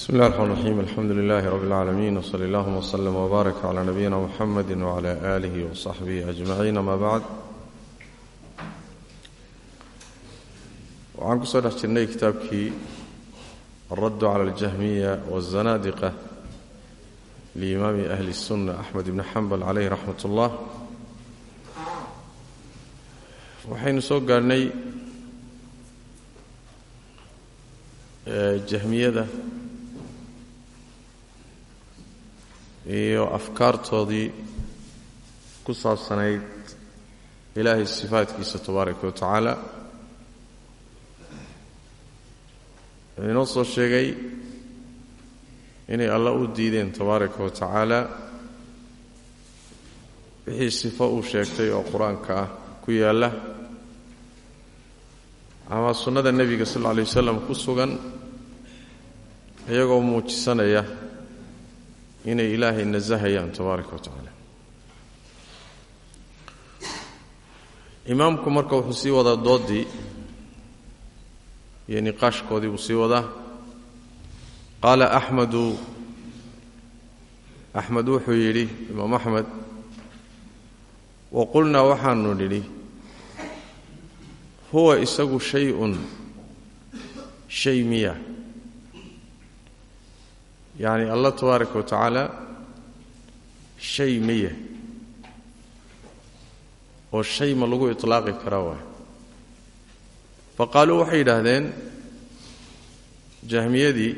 bsmi اllah الرحmn الرaxيim alxamdu لilh rb اlعaalamiin wslى اllهma وslm وbaarak عlى nabiyina mxamedi وعlى آlih وصaxbih أجmaciin ama bacd waxaan kusoo dhex jirnay kitaabkii الradd clى اljahmiya والzanaadiqة liimaami أhli الsuna أxmed ibn xambal عalayh raxmat اllah waxaynu soo gaadhnay jahmiyada iyo afkaartoodii ku saabsanayd ilaahay sifaadkiisa tabaaraka wa tacaala. Inoo soo sheegay inay alla u diideen tabaaraka wa tacaala wixii sifo uu sheegtay oo qur'aanka ah ku yaalla. Ama sunnada nebiga sal alla alay wasalam ku sugan iyagoo muujisanaya inay ilaahay nasahayaan tabaaraka wa imaamku marka wuxuu sii wadaa doodii iyo niqaashkoodii buu sii wadaa. Qaala axmedu axmed wuxuu yidhi imaam axmed wa qulnaa waxaanu nidhi huwa isagu shay-un shay yacni allah tabaaraka wa tacaala shay miya. Oo shay ma lagu itlaaqi karaa waay fa qaaluu waxay yidhaahdeen jahmiyadii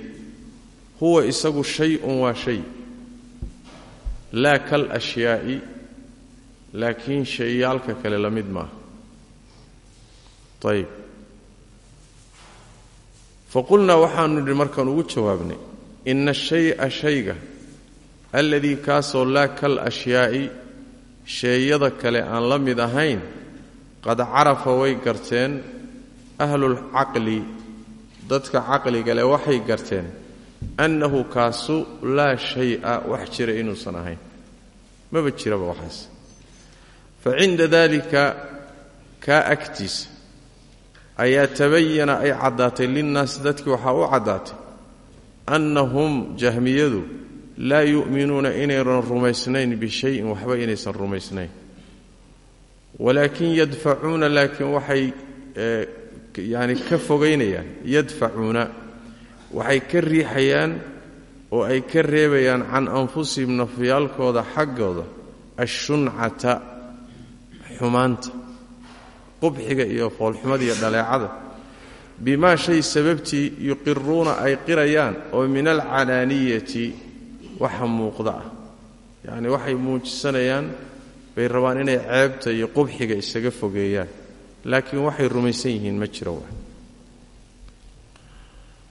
huwa isagu shay-un waa shay. Laa kal ashyaa'i laakiin shayaalka kale la mid maaha. Ayib faqulnaa waxaanu nidhi markaan ugu jawaabnay ina ashaya shayga alladii kaasoo laa kal ashyaa'i sheeyada kale aan la mid ahayn qad carafa way garteen ahlulcaqli dadka caqliga leh waxay garteen annahu kaasu laa shay-a wax jira inuusan ahayn maba jiraba waxaas fa cinda daalika kaa agtiisa ayaa tabayana ay caddaatay linnaasi dadkii waxaa u caddaatay annahum jahmiyadu laa yu'minuuna inaynan rumaysnayn bishayin waxba inaysan rumaysnayn. Walaakin yadfacuuna laakiin waxay yani ka fogaynayaan yadfacuuna waxay ka riixayaan oo ay ka reebayaan can anfusihim nafyaalkooda xaggooda ashuncata xumaanta qubxiga iyo foolxumada iyo dhaleecada bimaa shay sababtii yuqiruuna ay qirayaan oo min alcalaaniyati waxa muuqda ah. Yacni waxay muujisanayaan bay rabaan inay ceebta iyo qubxiga isaga fogeeyaan. Laakiin waxay rumaysan yihiin ma jiro wa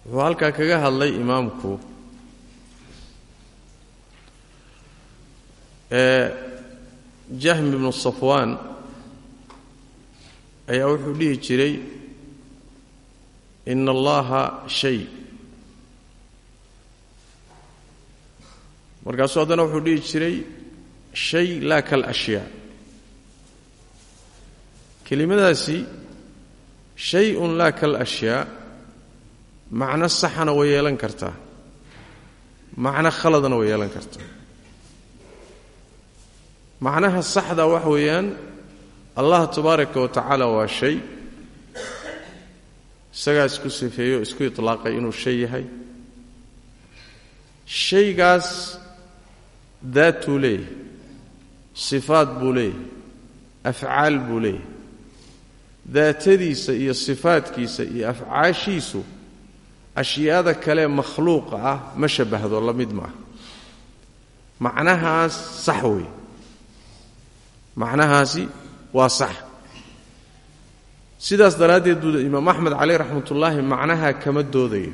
wuxuu halkaa kaga hadlay imaamku jahmi ibnu safwaan ayaa wuxuu dhihi jiray ina allaha shay markaasuu haddana wuxuu dhihi jiray shay laa kal ashyaa kelimadaasi shay-un laa kal ashyaa macno saxana way yeelan kartaa macno khaladna way yeelan kartaa macnaha saxda waxa weeyaan allah tabaaraka wa tacaala waa shay isagaa isku sifeeyo o isku itlaaqay inuu shay yahay. Shaygaas daatuu leeyahay sifaad buu leeyahay afcaal buu leeyahay. Daatadiisa iyo sifaadkiisa iyo afcaashiisu ashyaada kale makhluuqa ah ma shabbahdo la mid maaha. Macnahaas sax wey macnahaasi waa sax sidaas daraaddeed buu imaam axmed caleyh raxmatullaahi macnaha kama doodayo.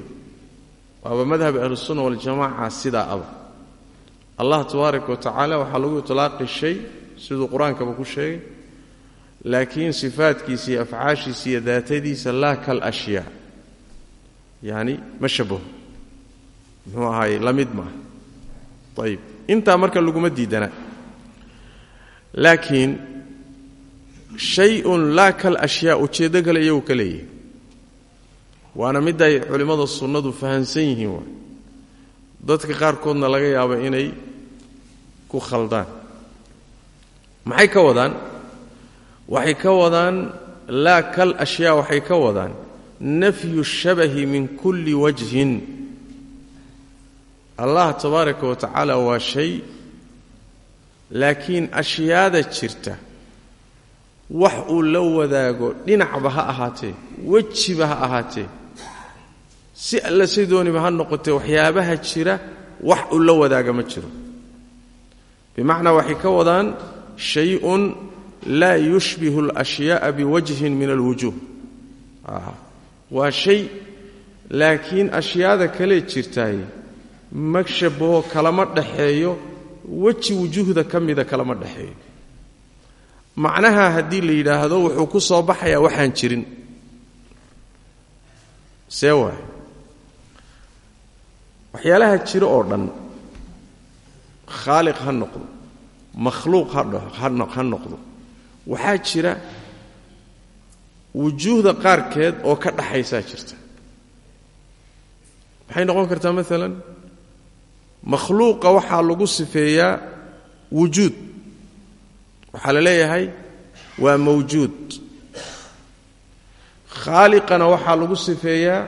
Waaba madhab ahlusunna waljamaaca sidaa aba. Allah tabaaraka wa waxaa lagu itlaaqi shay siduu qur'aankaba ku sheegay laakiin sifaadkiisa iyo afcaashiisa iyo daatadiisa laa kal ashyaa yacni ma shabaho muxuu ahaaye la mid ayib intaa marka laguma diidana. Laakiin shay-un laa kal ashyaa ujeeddo kale iyagu ka leeyahay. Waana miday culimmada sunnadu fahansan yihiin waay. Dadka qaarkoodna laga yaabo inay ku khaldaan. Maxay ka wadaan? Waxay ka wadaan laa kal ashyaa waxay ka wadaan nafyu shabahi min kulli wajhin. Allah tabaaraka wa tacaala waa shay laakiin ashyaada jirta wax uu la wadaago dhinacba ha ahaatee wejiba ha ahaatee. Si alla say dooniba ha noqotee waxyaabaha jira wax uu la wadaaga ma jiro. Bimacnaa waxay ka wadaan shay-un laa yushbihu alashyaaa biwajhin min alwujuuh. Waa shay laakiin ashyaada kale jirtaay ma shabaho kalama dhaxeeyo weji wujuuhda ka mida kalama dhexeeyo macnaha haddii la yidhaahdo wuxuu ku soo baxayaa waxaan jirin. See waay? Waxyaalaha jiro oo dhan khaaliq ha noqdo makhluuq ha noqdo. Waxaa jira wujuuhda qaarkeed oo ka dhaxaysaa jirta. Maxay noqon kartaa maalan makhluuqa waxaa lagu sifeeyaa wujuud waxaa la leeyahay waa mawjuud. Khaaliqana waxaa lagu sifeeyaa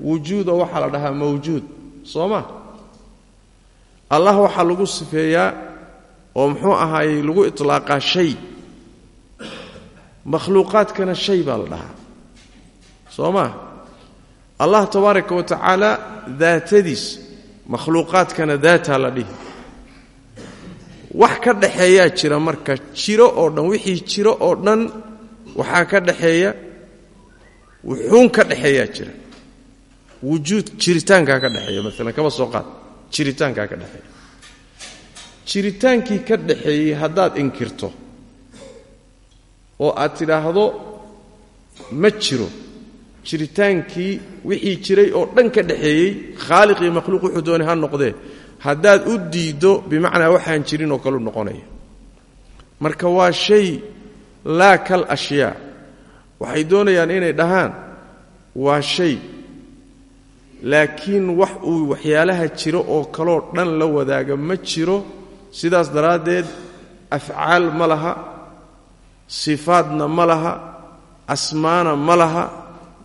wujuudoo waxaa la dhahaa mawjuud. Soo ma? Allah waxaa lagu sifeeyaa oo muxuu ahaayey lagu itlaaqaa shay. Makhluuqaadkana shay baa la dhahaa. Soo ma? Allah tabaaraka wa tacaala daatadiis makhluuqaadkana daataa la dhihi wax ka dhaxeeyaa jira marka jiro oo dhan wixii jiro oo dhan waxaa ka dhaxeeya wuxuun ka dhexeeyaa jira. Wujuud jiritaankaa ka dhexeeya maalan kaba soo qaad. Jiritaankaa ka dhexeeya jiritaankii ka dhaxeeyey haddaad inkirto oo aad tidhaahdo ma jiro. Jiritaankii wixii jiray oo dhan ka dhaxeeyey khaaliq iyo makhluuq wuxuu doonay ha noqdee haddaad u diiddo bimacnaa waxaan jirin oo kaleu noqonaya. Marka waa shay laa kal ashyaa. Waxay doonayaan inay dhahaan waa shay. Laakiin wax uu waxyaalaha jiro oo kaloo dhan la wadaaga ma jiro. Sidaas daraaddeed afcaal ma laha sifaadna ma laha asmaana ma laha.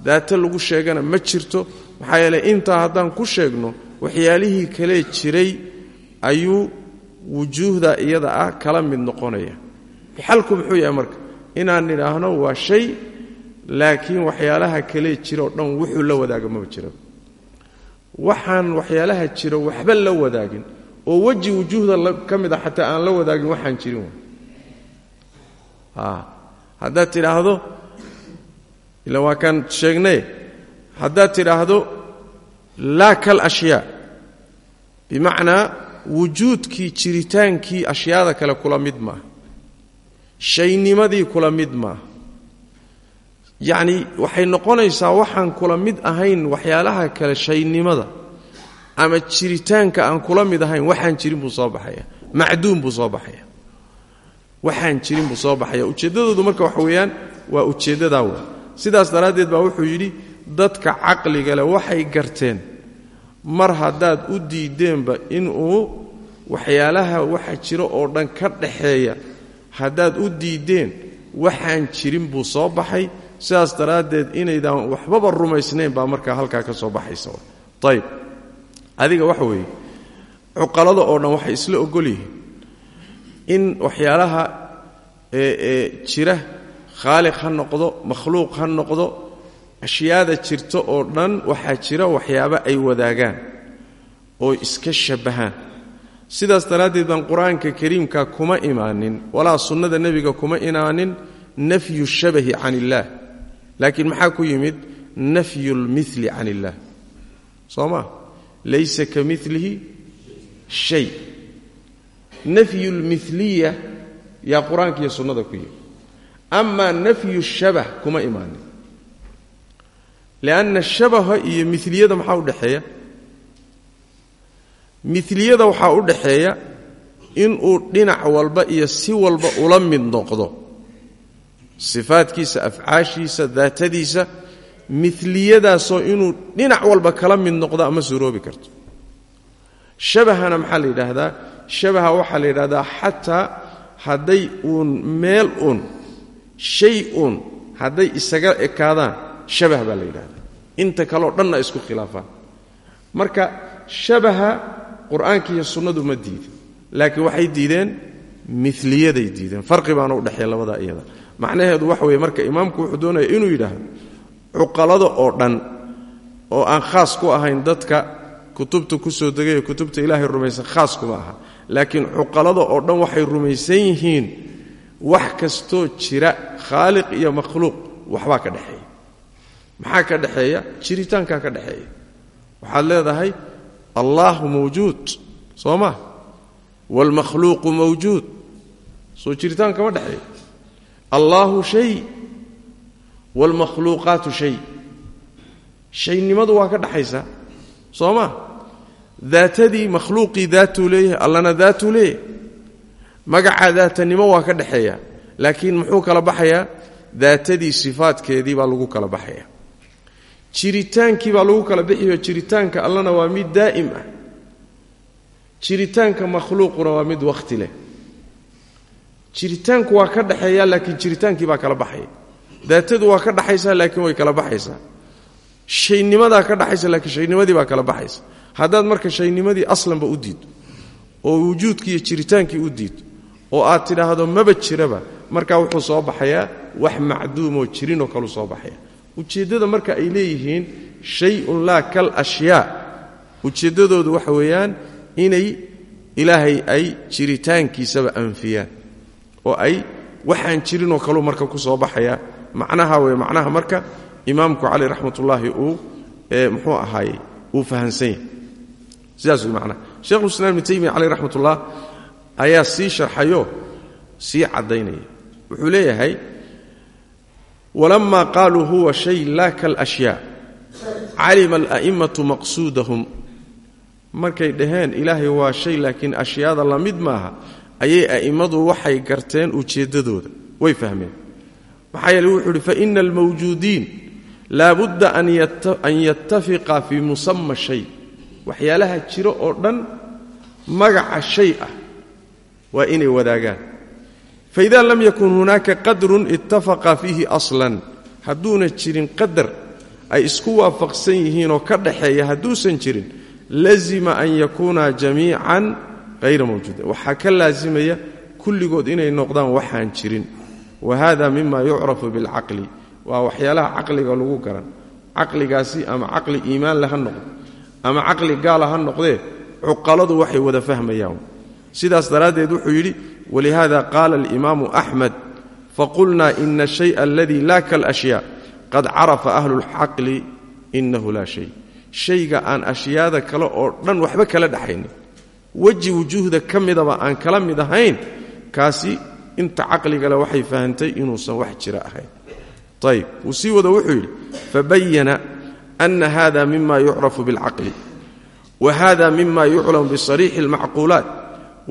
Daata lagu sheegana ma jirto. Maxaa yeeley intaa haddaan ku sheegno waxyaalihii kalee jiray ayuu wujuuhda iyada ah kala mid noqonaya. Xalku muxuu yahay marka? Inaan nidhaahno waa shay laakiin waxyaalaha kalee jira oo dhan wuxuu la wadaaga maba jira waxaan waxyaalaha jiro waxba la wadaagin oo weji wujuuhda ka mid a xataa aan la wadaagin waxaan jirin haddaad tidhaahdo ila waa kaan sheegnay haddaad tidhaahdo laa kal ashyaa. Bimacnaa wujuudkii jiritaankii ashyaada kale kula mid maaha. Shaynimadii kula mid maaha. Yacni waxay noqonaysaa waxaan kula mid ahayn waxyaalaha kale shaynimada ama jiritaanka aan kula mid ahayn waxaan jirin buu soo baxaya. Macduum buu soo baxaya. Waxaan jirin buu soo baxaya. Ujeeddadoodu marka waxa weeyaan waa ujeeddadaa wey sidaas daraaddeed baa wuxuu yidhi dadka caqliga leh waxay garteen mar haddaad u diideenba inuu waxyaalaha waxa jiro oo dhan ka dhaxeeya haddaad u diiddeen waxaan jirin buu soo baxay sidaas daraaddeed inaydaan waxbaba rumaysnayn baa markaa halkaa ka soo baxaysa ayib adiga waxa weeye cuqalada oo dhan waxay isla ogol yihiin in waxyaalaha ee jira khaaliq ha noqdo makhluuq ha noqdo ashyaada jirta oo dhan waxaa jira waxyaabo ay wadaagaan oo iska shabbahaan sidaas daraaddeed baan qur'aanka kariimka kuma imaanin walaa sunnada nebiga kuma imaanin nafyu shabahi can illaah laakiin maxaa ku yimid? Nafyu lmili can illaah soo ma? Laysa ka milihi shay. Nafyu lmiliya yaa qur'aanka iyo sunnada ku yimid. Amaa nafyu shabah kuma imaanin lianna shabaha iyo miliyada maxaa u dhexeeya miliyada waxaa u dhaxeeya inuu dhinac walba iyo si walba ula mid noqdo sifaadkiisa afcaashiisa daatadiisa miliyadaasoo inuu dhinac walba kala mid noqdo ama suroobi karto shabahana maxaa la yidhaahdaa shabaha waxaa la yidhahdaa xataa hadday uun meel uun shay uun hadday isaga ekaadaan shabah baa la yidhahdaa. Inta kaleo dhanna isku khilaafaan. Marka shabaha qur'aanka iyo sunnadu ma diidin. Laakiin waxay diideen miliyaday diideen. Farqi baana u dhexeeya labadaa iyada. Macnaheedu waxa weeye marka imaamku wuxuu doonaya inuu yidhaahdo cuqalada oo dhan oo aan khaas ku ahayn dadka kutubta ku soo degay kutubta ilaahay rumaysan khaas kuma aha. Laakiin cuqalada oo dhan waxay rumaysan yihiin wax kastoo jira khaaliq iyo makhluuq waxbaa ka dhexeeya maxaa ka dhexeeya? Jiritaankaa ka dhexeeya. Waxaad leedahay allaahu mawjuud. Soo ma? Waalmakhluuqu mawjuud. Soo jiritaan kama dhexeeya. Allaahu shay. Waalmakhluuqaatu shay. Shaynimadu waa ka dhaxaysaa soo ma? Daatadii makhluuqii daatuu leeyahay allana daatuu leeyahay. Magaca daatanimo waa ka dhexeeya. Laakiin muxuu kala baxayaa? Daatadii sifaadkeedii baa lagu kala baxaya jiritaankii baa lagu kala bixiyo jiritaanka allana waa mid daa'im ah. Jiritaanka makhluuquna waa mid wakhti leh. Jiritaanku waa ka dhaxeeya laakiin jiritaankii baa kala baxaya. Daatadu waa ka dhaxaysaa laakiin way kala baxaysaa. Shaynimadaa ka dhaxaysa laakiin shaynimadii baa kala baxaysa. Haddaad marka shaynimadii aslanba u diiddo oo wujuudkii iyo jiritaankii u diiddo oo aad tidhaahdo maba jiraba markaa wuxuu soo baxayaa wax macduumoo jirinoo kalu soo baxaya ujeeddada marka ay leeyihiin shay-un laa kal ashyaa ujeeddadoodu waxa weeyaan inay ilaahay ay jiritaankiisaba anfiyaan. Oo ay waxaan jirinoo kaluu marka ku soo baxaya. Macnaha wey macnaha marka imaamku cali raxmatullaahi uu muxuu ahaaye uu fahansan yahay. Sidaas wey macnaha. Shekhulislaam ibnu taymiya caleyh raxmatullah ayaa sii sharxayo sii caddaynaya. Wuxuu leeyahay walamaa qaaluu huwa shay laa kalashyaa calima ala'immatu maqsuudahum markay dhaheen ilaahay waa shay laakiin ashyaada la mid maaha ayay a'immadu waxay garteen ujeeddadooda way fahmeen maxaa yeele wuxuu uhi faina almawjuudiin laabudda an yattafiqa fii musama shay waxyaalaha jiro oo dhan magaca shay ah waa inay wadaagaan faida lam yakun hunaaka qadrun ittafaqa fiihi aslan. Hadduuna jirin qadar ay isku waafaqsan yihiinoo ka dhaxeeya hadduusan jirin lazima an yakuuna jamiican hayra mawjuudin waxaa ka laasimaya kulligood inay noqdaan waxaan jirin. Wa hada mima yucrafu bilcaqli. Waa waxyaalaha caqliga lagu garan. Caqligaasi ama caqli iimaan le ha noqdo ama caqli gaala ha noqdee cuqaladu waxay wada fahmayaan sidaas daraaddeed wuxuu yidhi walihada qaala alimaamu axmed faqulnaa ina ashaya aladii laa kalashyaa qad carafa ahlu lcaqli inahu laa shay. Shayga aan ashyaada kale oo dhan waxba kala dhaxaynin. Weji wujuuhda ka midaba aan kala mid ahayn kaasi inta caqligale waxay fahantay inuusan wax jira ahayn. Ayb wuu sii wada wuxuu yidhi fabayana ana hada mima yucrafu bilcaqli wa hada mima yuclamu bisariixi اlmacquulaat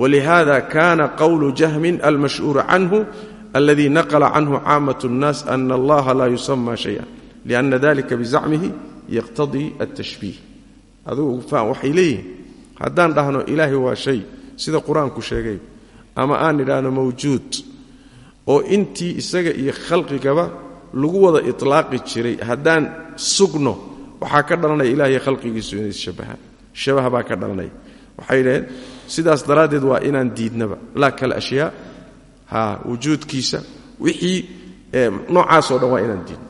wlihada kana qowlu jahmin almashhuuru canhu aladii naqla canhu caamat الnaas ana allaha laa yusama shaya lana dalika bizacmihi yaqtadii atashbiih adugu waxay leeyihiin haddaan dhahno ilaahi waa shay sida qur'aanku sheegay ama aan idhaahno mawjuud oo intii isaga iyo khalqigaba lagu wada ilaaqi jiray haddaan sugno waxaa ka dhalanaya ilahiy khalqigiisu inay shabahaan shabah baa ka dhalanaya waxay dhaheen sidaas daraaddeed waa inaan diidnaba laa kal ashyaa ha wujuudkiisa wixii noocaasoo dhan waa inaan diidno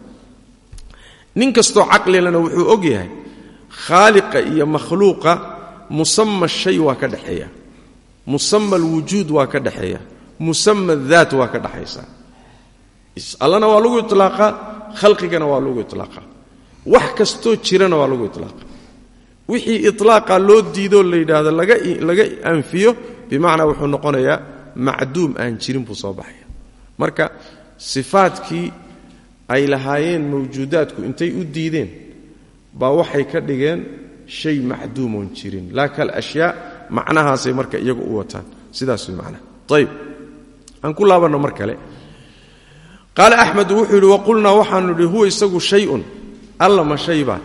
nin kastoo caqlilana wuxuu og yahay khaaliqa iyo makhluuqa musama shay waa ka dhexeeya musama alwujuud waa ka dhexeeya musama daat waa ka dhexaysa allana waa lagu iطlaaqaa khalqigana waa lagu iطlaaqaa wax kastoo jirana waa lagu iطlaaqa wixii iطlaaqa loo diidoo la yidhaahdo laga anfiyo bimacnaa wuxuu noqonayaa macduum aan jirin buu soo baxaya. Marka sifaadkii ay lahaayeen mawjuudaadku intay u diideen baa waxay ka dhigeen shay macduumoon jirin. Laa kal ashyaa macnahaasay marka iyagu u wataan. Sidaas way macnaha ayib aan ku laabanno mar kale. Qaala axmed wuxuu yidhi waqulnaa waxaanu idhi huwa isagu shayun alla ma shay baa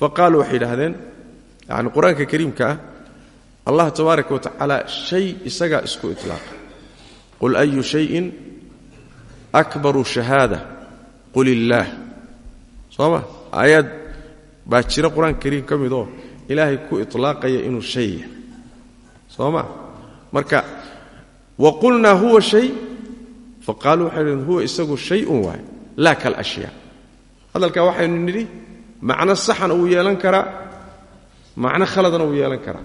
fa qaaluu waxay yidhaahdeen yacni qur'aanka kariimka ah allah tabaaraka wa tacaala shay isagaa isku iطlaaqa qul ayu shayin akbaru shahaada qul illaah. Soo ma? Aayaad baa jira qur'aanka kariim ka midoo ilaahay ku iطlaaqaya inuu shay yahay. Soo ma? Marka wa qulnaa huwa shay? Faqaaluu waxay dhheen huwa isagu shayun waay laa kalashyaa hadalkaa waxaynu nidhi macno saxana wuu yeelan karaa macno khaladana wuu yeelan karaa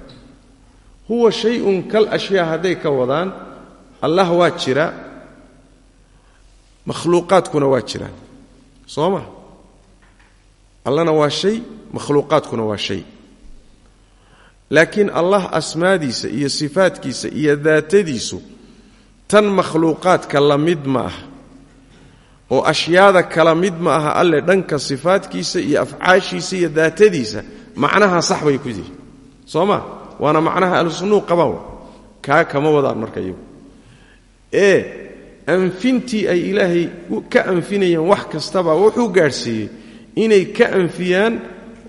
huwa shayun kal ashyaa hadday ka wadaan allah waa jira makhluuqaadkuna waa jiraan soo ma? Allana waa shay makhluuqaadkuna waa shay. Laakiin allah asmaadiisa iyo sifaadkiisa iyo daatadiisu tan makhluuqaadka la mid ma aha. Oo ashyaada kala mid ma aha alle dhanka sifaadkiisa iyo afcaashiisa iyo daatadiisa macnaha sax bay ku yihi soo ma waana macnaha ahlusunnuu qabaan kaa kama wadaan marka ee anfintii ay ilaahay ka anfinayeen wax kastaba wuxuu gaadhsiiyey inay ka anfiyaan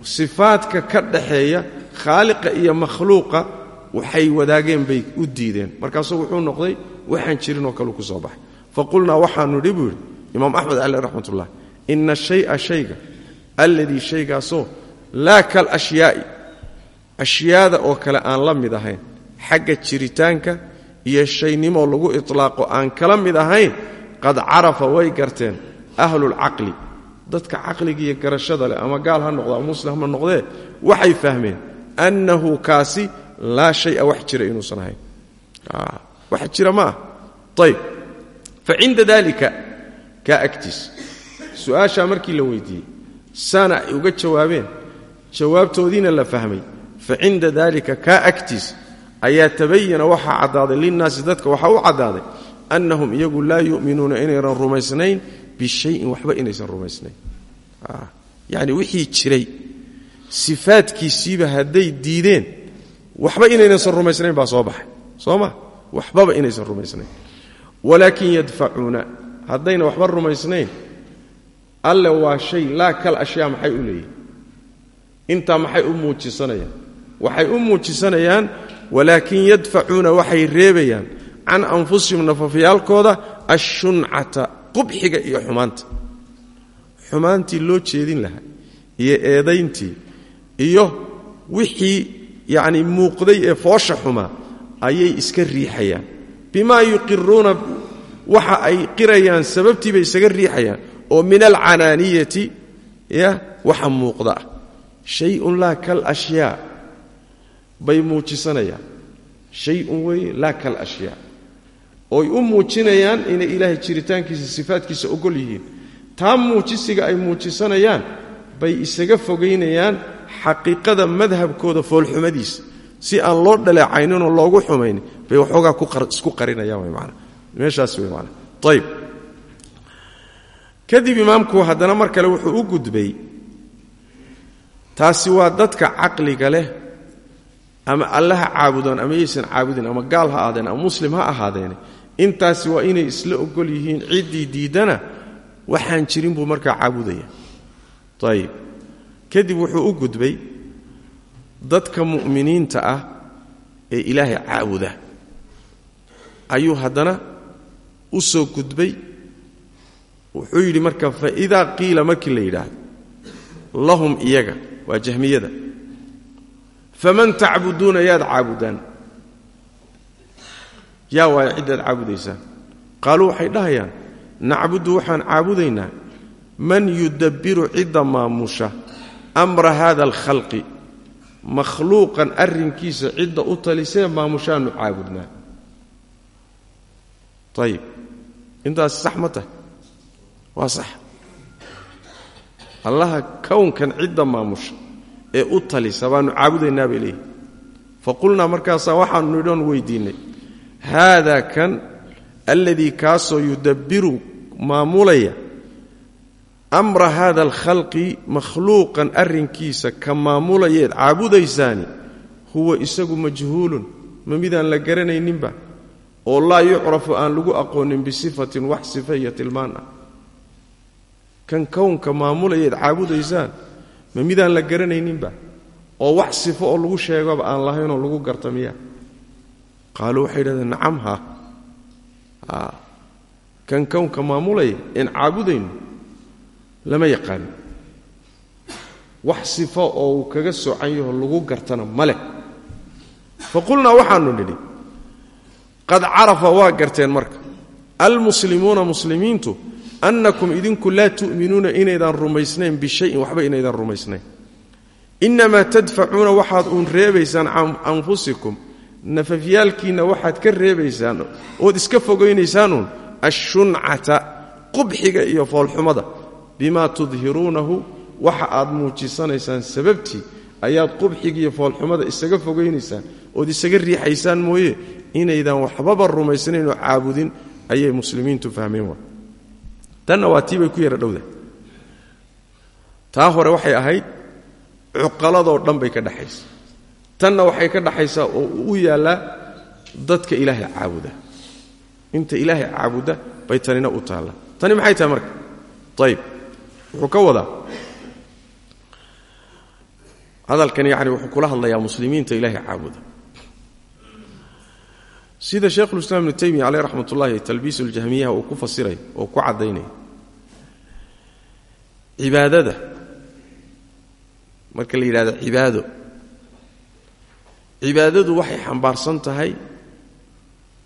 sifaadka ka dhaxeeya khaaliqa iyo makhluuqa waxay wadaageen bay u diideen. Markaasuu wuxuu noqday waxaan jirinoo kaleu ku soo baxay. Faqulnaa waxaanu nidhi buu yidhi imaam axmed cali raxmatullah ina shaya shayga alladii shaygaasoo laa kal ashyaa'i ashyaada oo kale aan la mid ahayn xagga jiritaanka iyo shaynimo lagu itlaaqo aan kala mid ahayn qad carafa way garteen ahlulcaqli dadka caqliga iyo garashada leh ama gaal ha noqdo ama muslim ha noqdee waxay fahmeen annahu kaasi laa shaya wax jira inuusan ahayn. Wax jira ma ah ayb fa cinda dalika kaa agtiis. Su'aashaa markii la weydiiyey saana ay uga jawaabeen jawaabtoodiina la fahmay. Fa cinda dalika kaa agtiis ayaa tabayana waxaa caddaaday linnaasi dadka waxaa u caddaaday annahum iyagu laa yu'minuuna inaynan rumaysnayn bishayin waxba inaysan rumaysnayn. Yacni wixii jiray sifaadkiisiiba hadday diideen waxba inaynaysan rumaysnayn baa soo baxay. Soo ma? Waxbaba inaysan rumaysnayn. Walaakin yadfacuuna haddayna waxba rumaysnayn alle waa shay laa kal ashyaa maxay u leeyihiin intaa maxay u muujisanayaan? Waxay u muujisanayaan walaakin yadfacuuna waxay reebayaan can anfusihim nafafyaalkooda ashuncata qubxiga iyo xumaanta. Xumaantii loo jeedin lahaa iyo eedayntii iyo wixii yacni muuqday ee foosha xumaa ayay iska riixayaan. Bimaa yuqiruuna waxa ay qirayaan sababtii bay isaga riixayaan oo min alcanaaniyati ya waxa muuqda ah shayun laa kal ashyaa bay muujisanayaan. Shayun weeye laa kal ashyaa ooy u muujinayaan inay ilaahay jiritaankiisa sifaadkiisa ogol yihiin. Taa muujisiga ay muujisanayaan bay isaga fogaynayaan xaqiiqada madhabkooda foolxumadiisa. Si aan loo dhaleecayninoo loogu xumaynin bay waxoogaa isku qarinayaan man meeshaas wey man ayb kadib imaamku haddana mar kale wuxuu u gudbay taasi waa dadka caqliga leh ama alle ha caabudaan ama yaysan caabudin ama gaal ha ahaadeen ama muslim ha ahaadeene intaasi waa inay isla ogol yihiin ciddii diiddana waxaan jirin buu markaa caabudaya ayib kadib wuxuu u gudbay dadka mu'miniinta ah ee ilaahay caabuda. Ayuu haddana u soo gudbay. Wuxuu yidhi marka fa idaa qiila markii la yidhaahdo lahum iyaga waa jahmiyada. Faman tacbuduuna yaad caabudaan. Yaa waaya ciddaad caabudaysaan. Qaaluu waxay dhahayaan nacbudu waxaan caabudaynaa man yudabbiru cidda maamusha amra hada alkhalqi makhluuqan arrinkiisa cidda u talisee maamushaannu caabudnaa. Ayib intaasi sax ma tahay? Waa sax allaha kownkan cidda maamusha ee u talisa baannu caabudaynaa bay leeyihi faqulnaa markaasaa waxaanu nidhoon weydiinnay haada kan alladii kaasoo yudabbiru maamulaya amra hada alkhalqi makhluuqan arrinkiisa ka maamulayeed caabudaysaani huwa isagu majhuulun. Ma midaan la garanayninba oo laa yucrafu aan lagu aqoonin bisifatin wax iyo tilmaan ah kan kownka maamulayeed caabudaysaan ma midaan la garanayninba? Oo wax sifo oo lagu sheegoba aan lahaynoo lagu garta miya? Qaaluu waxay yidhahdeen nacam ha. Kan kownka maamulaya een caabudayno lama yaqaano wax sifo oo uu kaga socan yaho lagu gartana ma leh. Fa waxaanu nidhi qad carafa waa garteen marka. Almuslimuuna muslimiintu annakum idinku laa tu'minuuna inaydaan rumaysnayn bishayin waxba inaydaan rumaysnayn innamaa tadfacuuna waxaad uun reebaysaan anfusikum nafafyaalkiinna waxaad ka reebaysaan ood iska fogaynaysaanun ashuncata qubxiga iyo foolxumada bimaa tudhiruunahu waxa aad muujisanaysaan sababtii ayaad qubxiga iyo foolxumada isaga fogaynaysaan ood isaga riixaysaan mooye inaydaan waxbaba rumaysnayn oo caabudin ayay muslimiintu fahmeen wa tanna waa tii bay ku yara dhowda taa hore waxay ahayd cuqaladoo dhan bay ka dhexaysa tanna waxay ka dhaxaysaa oo u yaallaa dadka ilaahay caabuda. Inta ilaahay caabuda bay tanina u taallaa. Tani maxay tahay marka? Ayib wuxuu ka wadaa hadalkan yacni wuxuu kula hadlayaa muslimiinta ilaahay caabuda sida sheekhulislaam ibnu taymiya caleyh raxmat ullahi talbiis uljahmiyaha uu ku fasiray oo ku caddaynaya cibaadada. Marka la yidhahdo cibaado. Cibaadadu waxay xambaarsan tahay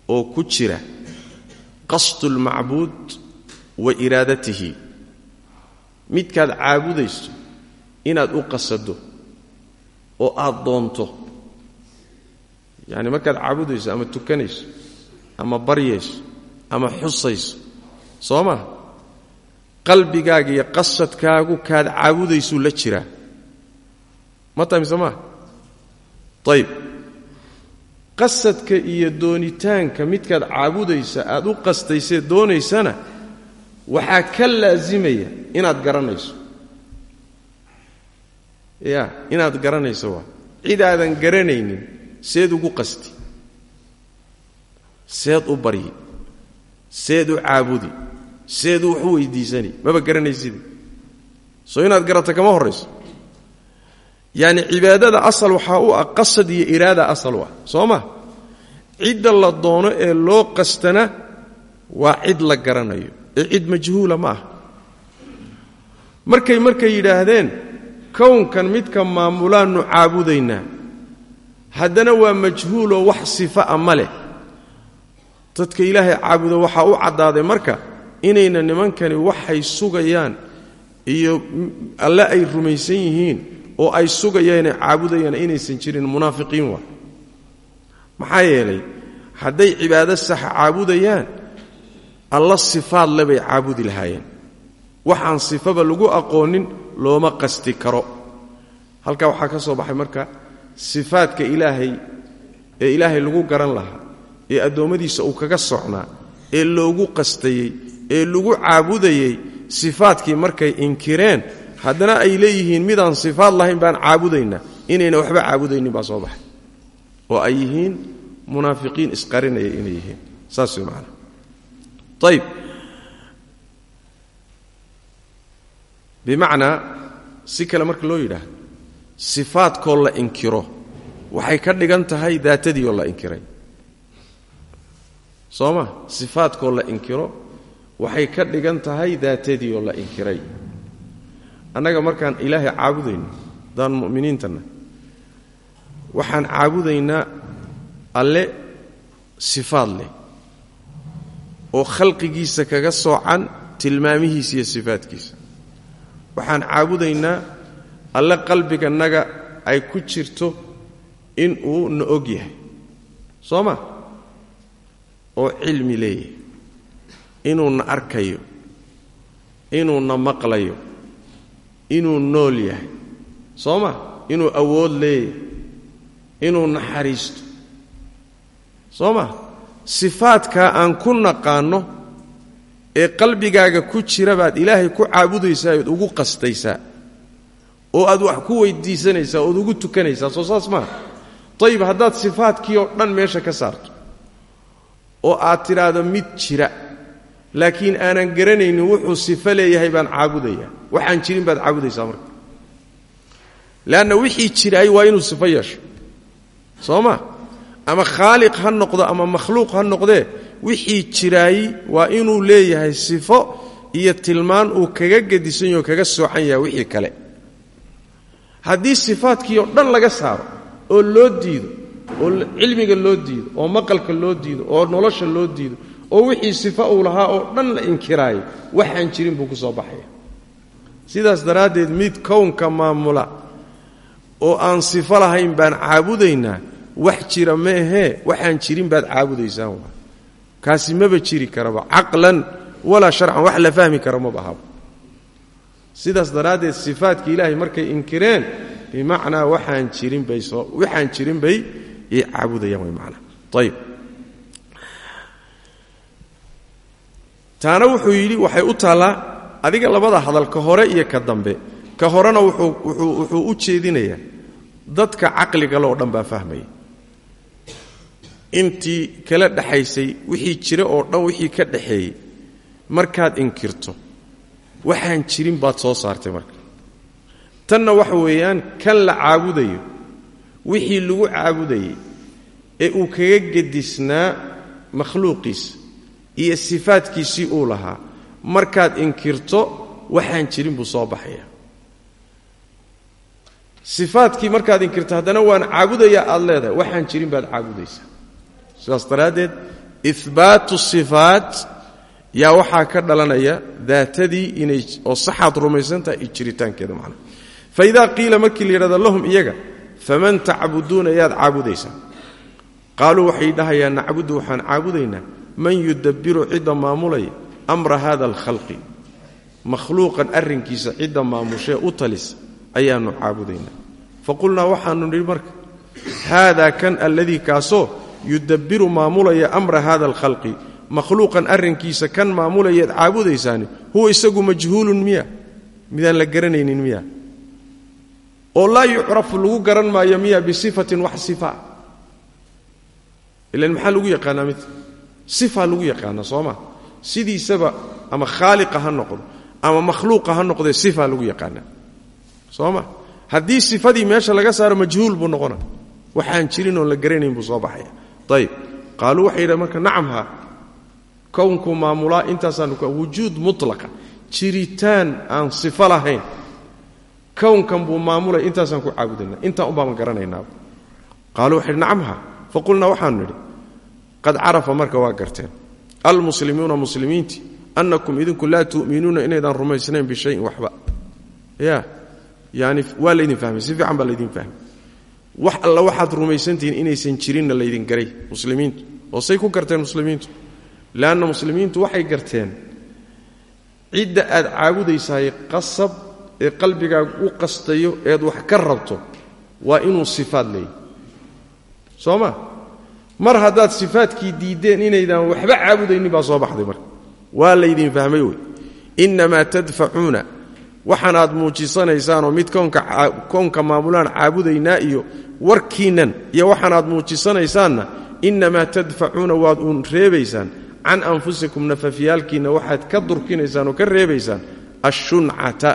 oo ku jira qasdu lmacbuud wa iraadatihi. Midkaad caabudayso inaad u qasado oo aad doonto yacni markaad caabudayso ama tukanayso ama baryayso ama xusayso soo maa qalbigaaga iyo qasadkaagu kaad caabudaysuu la jiraa ma tahay mise maa qasadka iyo doonitaanka midkaad caabudaysa aad u qastaysee doonaysana waxaa ka laasimaya inaad garanayso. Ya inaad garanayso waa. Cid aadan garanaynin seed ugu qasti seed u baryi seed u caabudi seed u wax u weydiisani maba garanaysidi. Soo inaad garata kama horrayso. Yacni cibaadada asal waxaa u ah qasad iyo iraada asal u ah soo ma? Cidda la doono ee loo qastana waa cid la garanayo ee cid majhuula ma ah. Markay markay yidhaahdeen kownkan midka maamulaannu caabudaynaa haddana waa majhuuloo wax sifa'a ma leh. Dadka ilaahay caabudo waxaa u caddaaday marka inayna nimankani waxay sugayaan iyo alle ay rumaysan yihiin oo ay sugayaanee caabudayaan inaysan jirin munaafiqiin waa. Maxaa yeelay hadday cibaado saxa caabudayaan alla sifaad le bay caabudi lahaayeen. Waxaan sifaba lagu aqoonin looma qasti karo. Halkaa waxaa ka soo baxay marka sifaadka ilaahay ee ilaahay lagu garan lahaa ee addoommadiisa uu kaga socnaa ee loogu qastayey ee lagu caabudayey sifaadkii markay inkireen haddana ay leeyihiin midaan sifaad lahayn baan caabudaynaa inayna waxba caabudaynin baa soo baxay. Oo ay yihiin munaafiqiin isqarinaya inay yihiin. Saas way macana ayib bimacnaa si kale marka loo yidhaahdo sifaadkoo la inkiro. Waxay ka dhigan tahay daatadii oo la inkiray. Soo ma? Sifaadkoo la inkiro waxay ka dhigan tahay daatadii oo la inkiray. Annaga markaan ilaahay caabudayno haddaan mu'miniintanna waxaan caabudaynaa alle sifaad leh oo khalqigiisa kaga soocan tilmaamihiisa iyo sifaadkiisa. Waxaan caabudaynaa alle qalbigannaga ay ku jirto in uu na og yahay. Soo ma? Oo cilmi leeyahay. Inuu na arkayo. Inuu na maqlayo. Inuu nool yahay. Soo ma? Inuu awood leeyahay. Inuu naxariisto soo ma? Sifaadkaa aan ku naqaanno ee qalbigaaga ku jira baad ilaahay ku caabudaysaa ood ugu qastaysaa oo aad wax ku weydiisanaysaa ood ugu tukanaysaa soo saas maaha ayib haddaad sifaadkii oo dhan meesha ka saarto oo aad tidhaahdo mid jira laakiin aanan garanaynin wuxuu sifo leeyahay baan caabudayaa. Waxaan jirin baad caabudaysaa marka. Leanna wixii jiraay waa inuu sifo yeesho. Soo ma? Ama khaaliq ha noqdo ama makhluuq ha noqdee wixii jiraay waa inuu leeyahay sifo iyo tilmaan uu kaga gedisan yaho kaga soocan yahay wixii kale haddii sifaadkii oo dhan laga saaro oo loo diido oo cilmiga loo diido oo maqalka loo diido oo nolosha loo diido oo wixii sifo uu lahaa oo dhan la inkiraayo waxaan jirin buu ku soo baxaya. Sidaas daraaddeed mid kownka maamula oo aan sifo lahayn baan caabudaynaa wax jira ma ahee waxaan jirin baad caabudaysaan waa. Kaasi maba jiri karaba caqlan walaa sharcan wax la fahmi kara maba sidaas daraaddeed sifaadka ilaahay markay inkireen bimacnaa waxaan jirin bay soo waxaan jirin bay caabudayaan way macnaa. Ayib taana wuxuu yidhi waxay u taallaa adiga labada hadal ka hore iyo ka dambe. Ka horena wuxuu u jeedinayaa dadka caqligale oo dhan baa fahmaya intii kala dhaxaysay wixii jira oo dhan wixii ka dhaxeeyey markaad inkirto waxaan jirin baad soo saartay marka. Tanna waxa weeyaan kan la caabudayo wixii lagu caabudayey ee uu kaga gedisnaa makhluuqiisa iyo sifaadkiisii uu lahaa markaad inkirto waxaan jirin buu soo baxaya. Sifaadkii markaad inkirto haddana waan caabudayaa aad leedahay waxaan jirin baad caabudaysaa. Sidaas daraaddeed ihbaatu sifaat yaa waxaa ka dhalanaya daatadii inay oo saxaad rumaysantahay iyo jiritaankeeda macnaha. Fa idaa qiila markii la yidhahdo lahum iyaga faman tacbuduuna yaad caabudaysaan qaaluu waxay dhahayaan nacbudu waxaan caabudaynaa. Man yudabbiru cidda maamulaya amra hada alkhalqi. Makhluuqan arrinkiisa cidda maamushee u talisa ayaannu caabudaynaa. Faqulnaa waxaannu nidhi marka haadaa kan alladii kaasoo yudabbiru maamulaya amra hada alkhalqi makhluuqan arrinkiisa kan maamulayaad caabudaysaani huwa isagu majhuulun miya. Midaan la garanaynin miya. Oo laa yucrafu lagu garan maayo miya bisifatin wax sifa. Ilan maxaa lagu yaqaanaa mid? Sifa lagu yaqaanaa soo ma? Sidiisaba ama khaaliqa ha noqdo ama makhluuqa ha noqdee sifa lagu yaqaanaa. Soo ma? Haddii sifadii meesha laga saaro majhuul buu noqona waxaan jirin oon la garanayn buu soo baxaya. Ayib qaaluu waxay yidhahen marka nacam ha kownku maamulaa intaasaanu wujuud mutlaqa jiritaan aan sifo lahayn. Kownkan buu maamulay intaasaan ku caabudayna intaan unbaan garanaynaa. Qaaluu waxay nacam ha. Faqulnaa waxaanu nidhi qad carafa marka waa garteen. Almuslimuuna muslimiinti annakum idinku laa tu'minuuna inaydaan rumaysnayn bishayin waxba. Ya yani waa laydin fahmay si fiican baa laydin fahmay. Wax alla waxaad rumaysantihiin inaysan jirinna laydin garay muslimiintu. Oo say ku garteen muslimiintu leanna muslimiintu waxay garteen cidda aad caabudaysahay qasab ee qalbigaagu u qastayo eed wax ka rabto waa inuu sifaad leeyahy soo ma mar haddaad sifaadkii diiddeen inaydaan waxba caabudaynin baa soo baxday marka waa laydin fahmay wey innamaa tadfacuuna waxaanaad muujisanaysaan mid kownka maamulaan caabudaynaa iyo warkiinnan iyo waxaanaad muujisanaysaanna innamaa tadfacuuna waad uun reebaysaan can anfusikum nafafyaalkiinna waxaad ka durkinaysaan oo ka reebaysaan ashuncata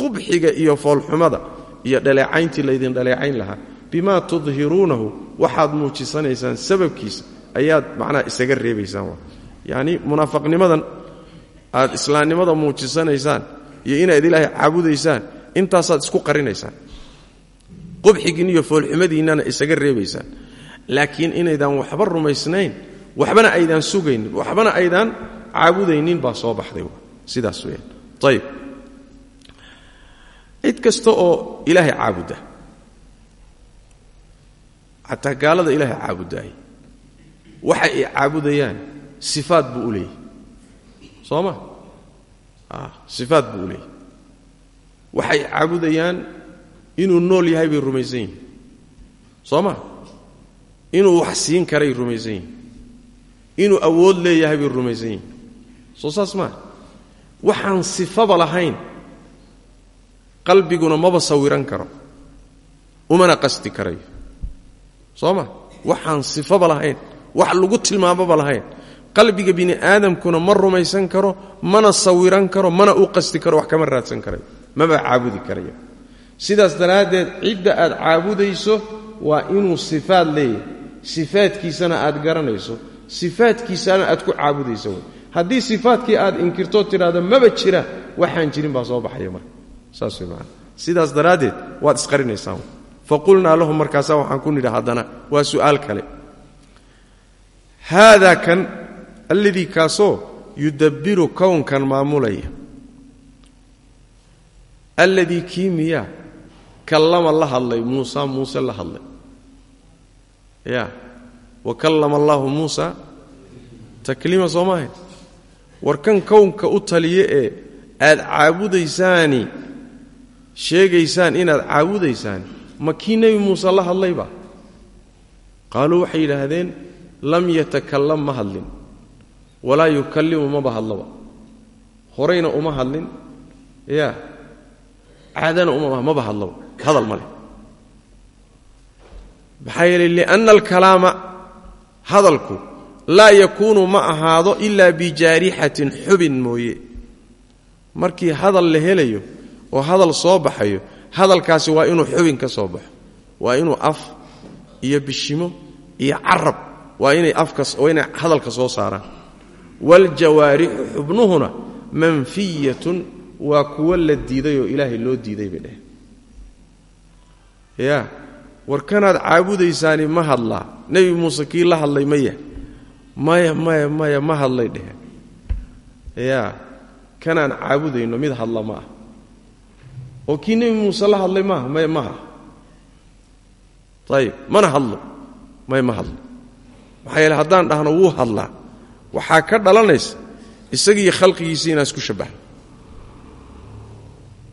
qubxiga iyo foolxumada iyo dhaleecayntii laydin dhaleecayn lahaa. Bimaa tudhiruunahu waxaad muujisanaysaan sababkiisa ayaad macnaha isaga reebaysaan yacni munaafaqnimadan aad islaamnimada muujisanaysaan iyo inaad ilaahay caabudaysaan intaasaad isku qarinaysaan. Qubxigiin iyo foolxumadiinnana isaga reebaysaan. Laakiin inaydaan waxba rumaysnayn waxbana aydaan sugaynin waxbana aydaan caabudaynin baa soo baxday sidaas weyaan ayib cid kasta oo ilaahay caabuda xataa gaalada ilaahay caabudaay waxa ay caabudayaan sifaad buu u leeyahy soo ma? Sifaad buu u waxay caabudayaan inuu nool yahay bay rumaysan yihiin soo inuu wax siin karay rumaysan inuu awood leeyahay bay rumaysan yihiin soo saas maa waxaan sifaba lahayn. Qalbiguna maba sawiran karo. Umana qasti karayo soo ma waxaan sifaba lahayn. Wax lagu tilmaamaba lahayn. Qalbiga bini aadamkuna ma rumaysan karo mana sawiran karo mana u qasti karo wax kama raadsan karayo maba caabudi karaya. Sidaas daraaddeed cidda aad caabudayso waa inuu sifaad leeyahay. Sifaadkiisana aad garanayso sifaadkiisana aad ku caabudayso. Wey haddii sifaadkii aad inkirtoo tidhahdo maba jira waxaan jirin baa soo baxaya marka. Saas way maana sidaas daraaddeed waad isqarinaysaan faqulnaa lahum markaasaa waxaan ku nidhi haddana waa su'aal kale. Haadaa kan alladii kaasoo yudabbiru kownkan maamulaya. Alladii kii miyaa kallama la hadlay muusa muuse la hadlay. Ya wa kallama allaahu muusa takliima soo maahayn war kan kownka u taliya ee aad caabudaysaani sheegaysaan inaad caabudaysaan ma kii nebi muuse la hadlayba qaaluu waxay yidhaahdeen lam yatakallam ma hadlin walaa yukallimu maba hadlaba horayna uma hadlin ya caadana uma maba hadlaba hadal ma maxaa yeelay lianna alkalaama hadalku laa yakuunu ma ahaado ilaa bijaarixatin xubin mooye. Markii hadal la helayo oo hadal soo baxayo hadalkaasi waa inuu xubin ka soo baxo. Waa inuu af iyo bishimo iyo carab waa inay afkawaa inay hadalka soo saaraan. Waaljawaarixu xubnuhuna manfiyatun waa kuwo la diiday oo ilaahay loo diiday bay dheheen ya war kanaad caabudaysaani ma hadlaa nebi muuse kii la hadlay maya maya maya maya ma hadlay dheheen ya kanaan caabudayno mid hadla ma ah. Oo kii nebi muuse la hadlay maaha maya maha ayib mana hadlo. Maya ma hadlo. Maxaa yeele haddaan dhahno wuu hadlaa. Waxaa ka dhalanaysa isagiiyo khalqigiisii inaan isku shabbaxno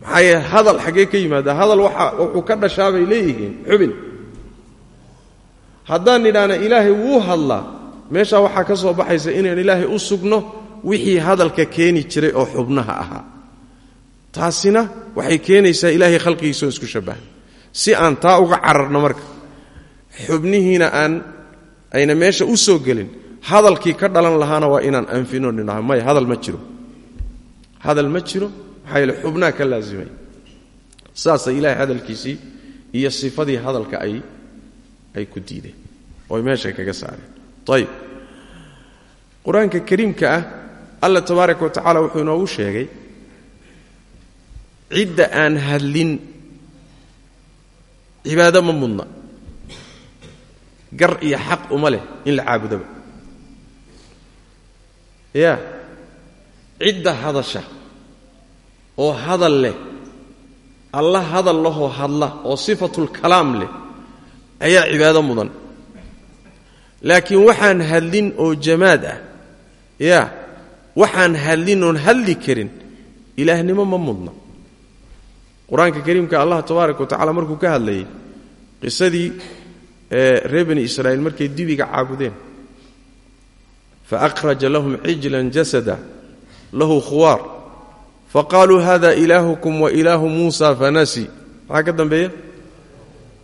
maxaa yeele hadal xaggee ka yimaada? Hadal waxa wuxuu ka dhashaa bay leeyihiin. Xubin. Haddaan nidhaahna ilaahay wuu hadlaa meeshaa waxaa ka soo baxaysa inaan ilaahay u sugno wixii hadalka keeni jiray oo xubnaha ahaa. Taasina waxay keenaysaa ilaahay khalqigiisoo isku shabbahan si aan taa uga cararno marka xubnihiina aan ayna meesha u soo gelin hadalkii ka dhalan lahaana waa inaan anfino nidhaha maya hadal ma jiro. Hadal ma jiro maxaa yeele xubnaha ka laasimay saasay ilaahay hadalkiisii iyo sifadii hadalka ay ay ku diideen. Oy meesha kaga saareen. Ayib qur'aanka kariimka ah alla tabaaraka wa tacala wuxuu inoogu sheegay cidda aan hadlin cibaado ma mudna. Gar iyo xaq uma leh in la caabudoba ya cidda hadasha oo hadal leh alla hadal lahoo hadla oo sifatulkalaam leh ayaa cibaado mudan. Laakiin waxaan hadlin oo jamaad ah ya waxaan hadlin oon hadli karin ilaahnimo ma mudna qur'aanka kariimka allah tabaaraka wa tacala markuu ka hadlayay qisadii reer bani israa'iil markay dibiga caabudeen fa akhraja lahum cijlan jasada lahu khuwaar faqaaluu hada ilaahukum wa ilaahu muusa fanasi maxaa ka dambeeya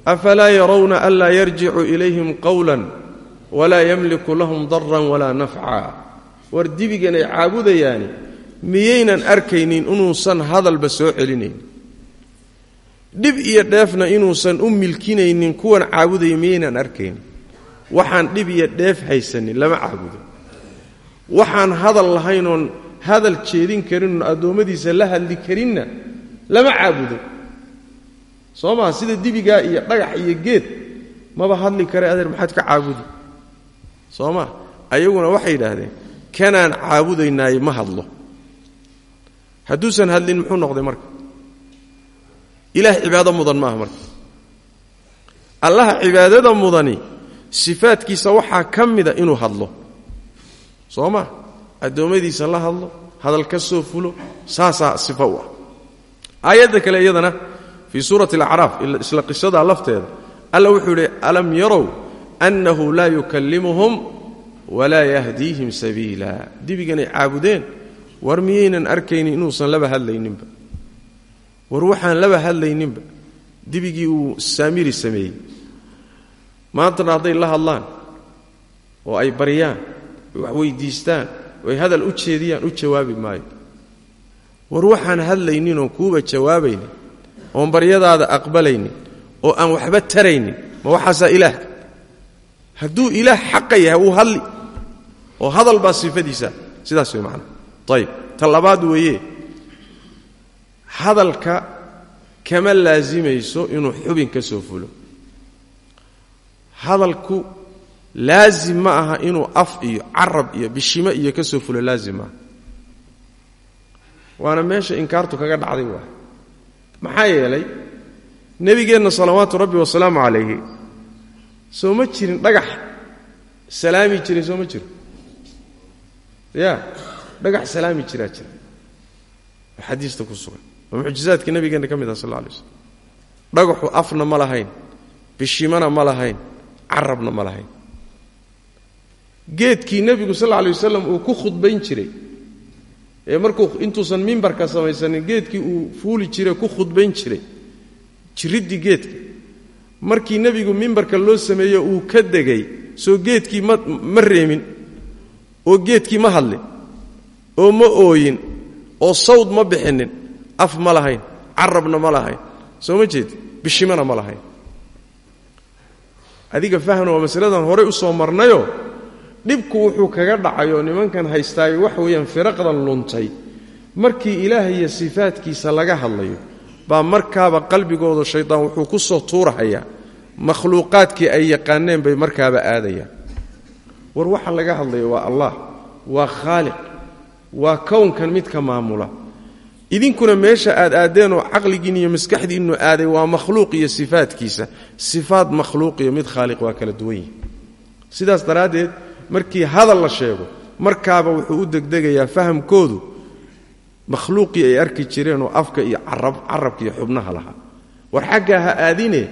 afalaa yarawna anlaa yarjicu ilayhim qowlan walaa yamliku lahum daran walaa nafca war dibigan ay caabudayaani miyaynan arkaynin inuusan hadalba soo celinayn iyo dheefna inuusan u milkinaynin kuwan caabudaya miyaynan arkaynin waxaan dhib iyo dheef haysanin lama caabudo waxaan hadal lahaynoon hadal jeedin karinoo addoommadiisa la hadli karinna lama caabudo. Soo maa sida dibigaa iyo dhagax iyo geed maba hadli kare adeer maxaad ka caabudi soo maa ayaguna waxay yidhaahdeen kanaan caabudaynaaye ma hadlo. Hadduusan hadlin muxuu noqday marka? Ilaah cibaado mudan maaha marka. Allaha cibaadada mudani sifaadkiisa waxaa ka mida inuu hadlo. Soo ma addoommadiisa la hadlo hadal ka soo fulo saasaa sifa u ah. Kale iyadana fii suurati alacraaf isla qisadaa lafteeda alla wuxuu idhi alam yarow annahu laa yukallimuhum walaa yahdiihim sabiila. Dibiganay caabudeen war miyaynan arkaynin inuusan laba hadlayninba? War waxaan laba hadlayninba? Dibigii uu saamiri sameeyey. Maantana hadday la hadlaan oo ay baryaan oo wax weyddiistaan oo ay hadal u jeediyaan u jawaabi maayo. War waxaan hadlayninoo kuuba jawaabaynin oon baryadaada aqbalaynin oo aan waxba taraynin ma waxaasaa ilaah? Hadduu ilaah xaqa yahay wuu hadli oo hadal baa sifadiisa sidaas way macana ayib ta labaad weeye hadalka kama laasimayso inuu xubin ka soo fulo. Hadalku laasim ma aha inuu af iyo carab iyo bishimo iyo ka soo fulo laazim maaha waana meesha inkaartu kaga dhacday waa maxaa yeelay nebigeenna salawaatu rabbi wasalaamu calayhi soo ma jirin dhagax salaami jiray soo ma jiro. Ya dhagax salaami jiraa jira. Oo xadiista ku sugan. Oo mucjizaadka nebigeenna ka mid ah sal alla alay slam dhagaxu afna ma lahayn bishimana ma lahayn carabna ma lahayn geedkii nebigu sal alay wasalam uu ku khudbayn jiray. Ee markuu intuusan mimbarka samaysanin geedkii uu fuuli jiray ku khudbayn jiray. Jiriddii geedka. Markii nebigu mimbarka loo sameeye uu ka degay. Soo geedkii ma ma reemin oo geedkii ma hadlin oo ma ooyin oo sawd ma bixinin. Af ma lahayn carabna ma lahayn. Soo ma jeed bishimana ma lahayn. Adiga fahna waa masaladan horey u soo marnayoo dhibku wuxuu kaga dhacayoo nimankan haystaay wax weeyaan firaqdan luntay. Markii ilaahay iyo sifaadkiisa laga hadlayo baa markaaba qalbigooda shaydaan wuxuu ku soo tuurahayaa makhluuqaadkii ay yaqaaneen bay markaaba aadayaan. War waxa laga hadlayo waa allah waa khaaliq waa kownkan midka maamula. Idinkuna meesha aad aaddeenoo caqligiin iyo maskaxdiinnu aaday waa makhluuq iyo sifaadkiisa. Sifaad makhluuq iyo mid khaaliq waa kala duwan yihi sidaas daraaddeed markii hadal la sheego markaaba wuxuu u degdegayaa fahamkoodu. Makhluuqii ay arki jireenoo afka iyo carabka iyo xubnaha lahaa. War xaggaa ha aadine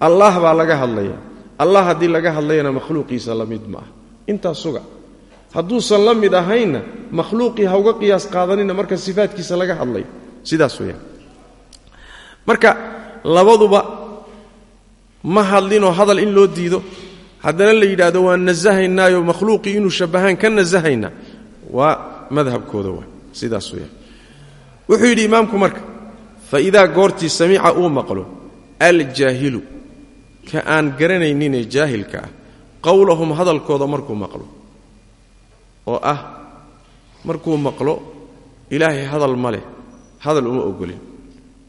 allah baa laga hadlaya allah haddii laga hadlayana makhluuqiisa la mid ma ah. Hadduusan la mid ahaynna makhluuqii ha uga qiyaas qaadanina marka sifaadkiisa laga hadlayo sidaas weyaan marka labaduba ma hadlinoo hadal in loo diido haddana la yidhaahdo waan nasahaynaayo makhluuqii inuu shabahaan ka nasahayna. Waa madhabkooda waa. Sidaas weyaan wuxuu yidhi imaamku marka fa idaa goortii samica uu maqlo aljaahilu ka aan garanayninee jaahilka ah qowlahum hadalkooda markuu maqlo oo ah markuu maqlo ilaahay hadal ma leh hadal uma ogolin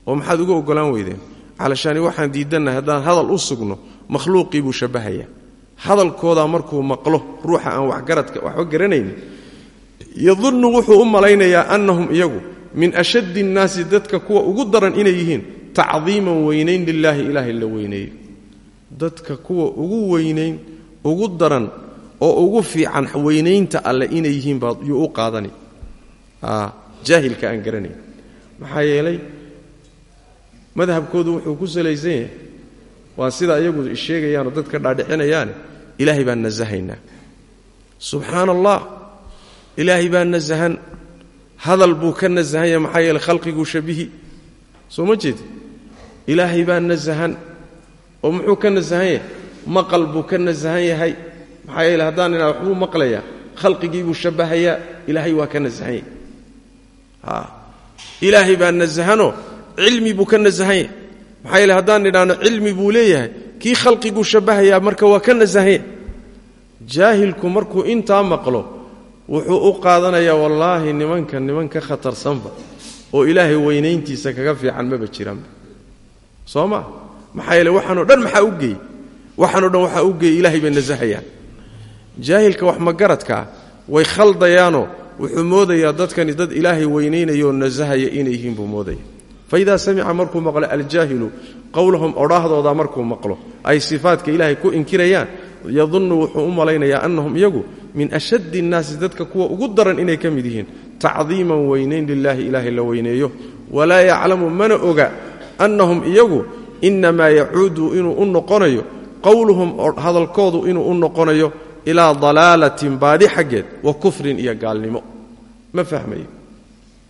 oo maxaad uga oggolaan weydeen? Calashaani waxaan diidannahay haddaan hadal u sugno makhluuqii buu shabbahayaa hadalkoodaa markuu maqlo ruuxa aan waxgaradka waxba garanaynin yadunnu wuxuu u malaynayaa annahum iyagu min ashaddi innaasi dadka kuwa ugu daran inay yihiin tacdiiman weynayn lilaahi ilaahay la weyneeyo dadka kuwa ugu weynayn ugu daran oo ugu fiican weynaynta alle inay yihiin baa yuu u qaadani. Jaahilka aan garanayn. Maxaa yeelay madhabkoodu wuxuu ku salaysan yahay waa sida iyagu sheegayaanoo dadka dhaadhicinayaane ilaahay baan nasahaynaa. Subxaana allah ilaahay baa nasahan. Hadal buu ka nasahan yahay maxaa yeeley khalqiguu shabihi. Soo ma jeedi ilaahay baa nasahan. Oo muxuu ka nasahan yahay maqal buu ka nasahan yahay. Maxaa yeele haddaan idhaa waxbuu maqlayaa khalqigii buu shabbahayaa ilaahay waa ka nasahan yahay ilaahay baa nasahanoo cilmi buu ka nasahan yahay maxaa yeele haddaan idhaahno cilmi buu leeyahay. Kii khalqiguu shabbahayaa marka waa ka yahay jaahilku markuu intaa maqlo wuxuu u qaadanayaa wallaahi nimanka niman ka khatarsanba oo ilaahay weynayntiisa kaga fiican maba jiraanba soo ma? Maxaa yeele dhan maxaa u geeyey? Waxaanoo dhan waxaa u geeyey ilaahay bay nasahayaan jaahilka wax magaradkaa way khaldayaanoo wuxuu moodayaa dadkani dad ilaahay weynaynayooo nasahaya inay yihiin buu moodaya fa idaa samica markuu maqlo aljaahilu qowlahum odhaahdooda markuu maqlo ay sifaadka ilaahay ku inkirayaan yadunnu wuxuu u malaynayaa annahum iyagu min ashaddi innaasi dadka kuwa ugu daran inay ka mid yihiin tacdiiman weynayn lilaahi ilaahay la weyneeyo. Walaa yaclamu mana oga annahum iyagu innamaa yacuudu inuu u noqonayo qowluhum hadalkoodu inuu u noqonayo ilaa dalaalatin baadi xaggeed wa kufrin iyo gaalnimo. Ma fahmayo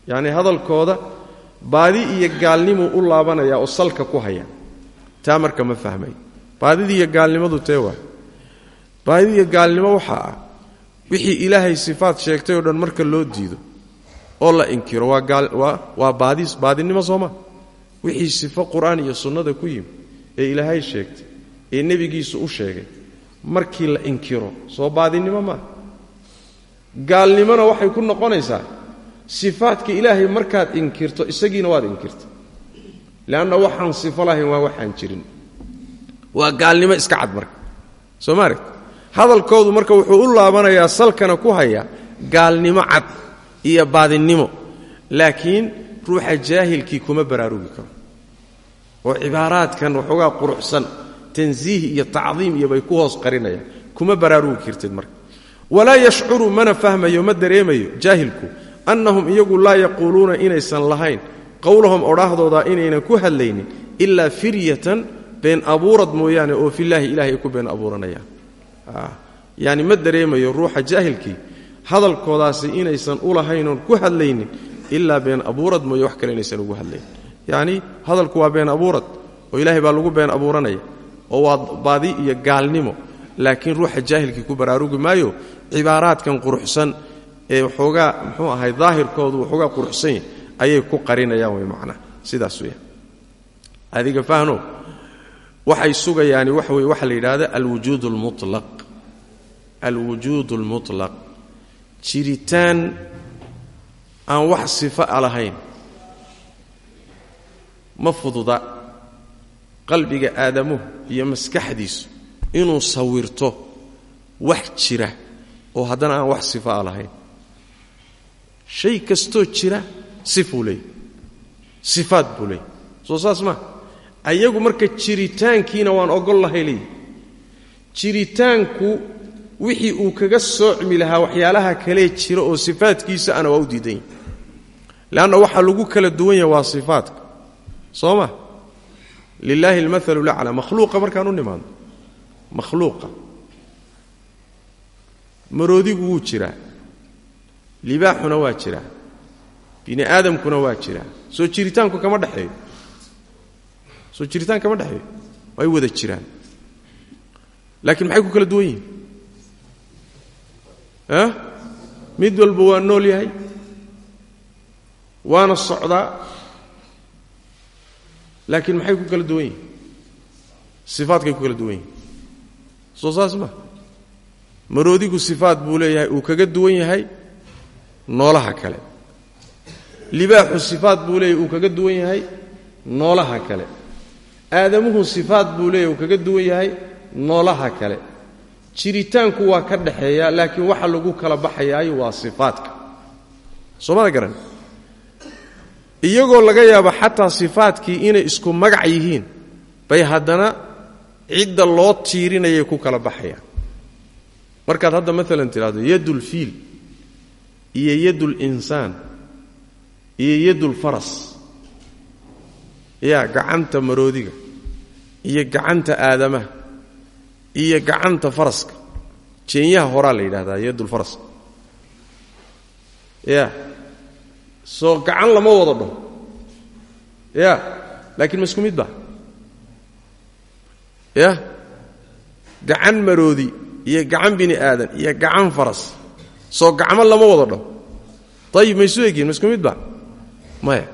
yacnii hadalkooda baadi iyo gaalnimuu u laabanayaa oo salka ku haya. Taa marka ma fahmayo baadidii iyo gaalnimadu tee waa. Baadidi iyo gaalnimo waxaa ah wixii ilaahay sifaad sheegtay oo dhan marka loo diido oo la inkiro waa baadis baadinimo sooma wixii sifo qur'aan iyo sunnada ku yimi ee ilaahay sheegtay ee nebigiisu u sheegay markii la inkiro soo baadinimo maaha gaalnimona waxay ku noqonaysaa sifaadka ilaahay markaad inkirto isagiina waad inkirta. Leanna waxaan sifo lahayn waa waxaan jirin. Waa gaalnimo iska cad marka. Soo ma aragt hadalkoodu marka wuxuu u laabanayaa salkana ku hayaa gaalnimo cad iyo baadinnimo laakiin ruuxa jaahilkii kuma baraarugi karo. Oo cibaaraadkan waxoogaa quruxsan tansiih iyo tacdiim iyo bay ku hoos qarinayaan. Kuma baraarugi kartid marka. Walaa yashcuru mana fahmayo ma dareemayo jaahilku annahum iyagu laa yaquuluuna inaysan lahayn qowlahum odhaahdooda inaynan ku hadlaynin ilaa firyatan been abuurad mooyaane oo filaahi ilahay ay ku been abuuranayaan yani ma dareemayo ruuxa jaahilkii hadalkoodaasi inaysan u lahaynoon ku hadlaynin ilaa been abuurad mooye wax kale inaysan ugu hadlaynin. Yacni hadalku waa been abuurad oo ilaahay baa lagu been abuuranaya oo waa baadi iyo gaalnimo laakiin ruuxa jaahilkii ku baraarugi maayo quruxsan ee waxoogaa muxuu ahay daahirkoodu waxoogaa quruxsan yahy ayay ku qarinayaan way macnaa. Sidaas weya adiga fahno waxay sugayaani waxa weye waxaa la yidhahda alwujuud almutlaq alwujuud almutlaq jiritaan aan wax sifa a lahayn ma fududa qalbiga aadamuhu iyo maskaxdiisu inuu sawirto wax jira oo haddana aan wax sifa a lahayn shay kastoo jira sifuu leeyay sifaad buu leeyay soo saas ayagu marka jiritaankiina waan ogol lahay jiritaanku wixii uu kaga soocmi lahaa waxyaalaha kalee jira oo sifaadkiisa ana waa u diidan leanna waxaa lagu kala duwan yahay waa sifaadka. Soo ma? Lilaahi almaalu laclaa makhluuqa markaan u nimaadno makhluuqa. Maroodigu wuu jiraa libaaxuna waa jiraa bini aadamkuna waa jiraa soo jiritaanku kama dhexeeyo soo jiritaan kama dhexeeyo way wada jiraan. Laakiin maxay ku kala duwan yihiin? Ah mid walba waa nool yahay. Waana socdaa. Laakiin maxay ku kala duwan yihiin? Sifaadkay ku kala duwan yihiin. Soo saas ma. Maroodigu sifaad buu leeyahay uu kaga duwan yahay noolaha kale. Libaaxu sifaad buu leeyahay uu kaga duwan yahay noolaha kale. Aadamuhu sifaad buu leeyahay uu kaga duwan yahay noolaha kale. Jiritaanku waa ka dhaxeeya laakiin waxa lagu kala baxayaayo waa sifaadka. Soomada garan? Iyagoo laga yaabo xataa sifaadkii inay isku magac yihiin bay haddana cidda loo tiirinayay ku kala baxayaan. Markaad hadda maalan tidhahdo yadulfiil iyo yadulinsaan iyo yadulfaras yaa gacanta maroodiga iyo gacanta aadamaha iyo gacanta faraska. Jeenyaha horaa la yidhahdaa yadulfaras ya soo gacan lama wada dhaho ya laakiin ma mid ba ya gacan maroodi iyo gacan bini aadan iyo gacan faras soo gacmo lama wada dhaho ayib maysu egyihin ma isku mid ba? Maya.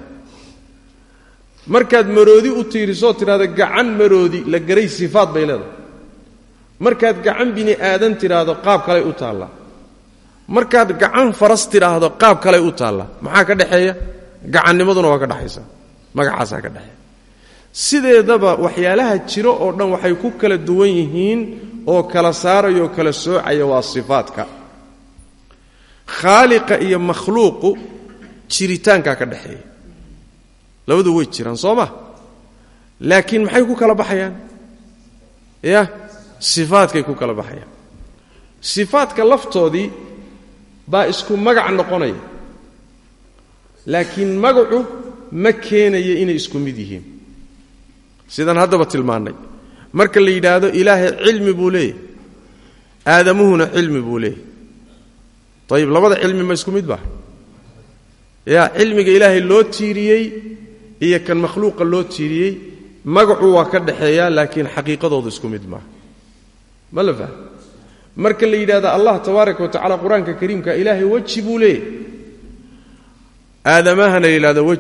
Markaad maroodi u tiirisoo tidhahda gacan maroodi la garay sifaad bay leedahay. Markaad gacan bini aadan tidhaahdo qaab kaley u taallaa markaad gacan faras tidhaahdo qaab kaley u taallaa maxaa ka dhexeeya gacannimaduna waa ka dhexaysa magacaasaa ka dhexeeya sideedaba waxyaalaha jiro oo dhan waxay ku kala duwan yihiin oo kala saaraya kala soocaya waa sifaadka khaaliqa iyo makhluuqu jiritaankaa ka dhexeeya labadu way jiraan soo ma? Laakiin maxay ku kala baxayaan? Ya sifaadkay ku kala baxayaan. Sifaadka laftoodii baa isku magac noqonaya. Laakiin magacu ma keenaya inay isku mid yihiin. Sidaan haddaba tilmaannay. Marka la yidhaahdo ilaahay cilmi buu leeyahy aadamuhuna cilmi buu leeyahy ayib labada cilmi ma isku mid ba? Yaa cilmiga ilaahay loo tiiriyey iyo kan makhluuqa loo tiiriyey magacu waa ka dhaxeeyaa laakiin xaqiiqadoodu isku mid marka la yidhahdo allah tabaaraka wa tacala qur'aanka kariimka ilaahay weji aadamahana la yidhahdo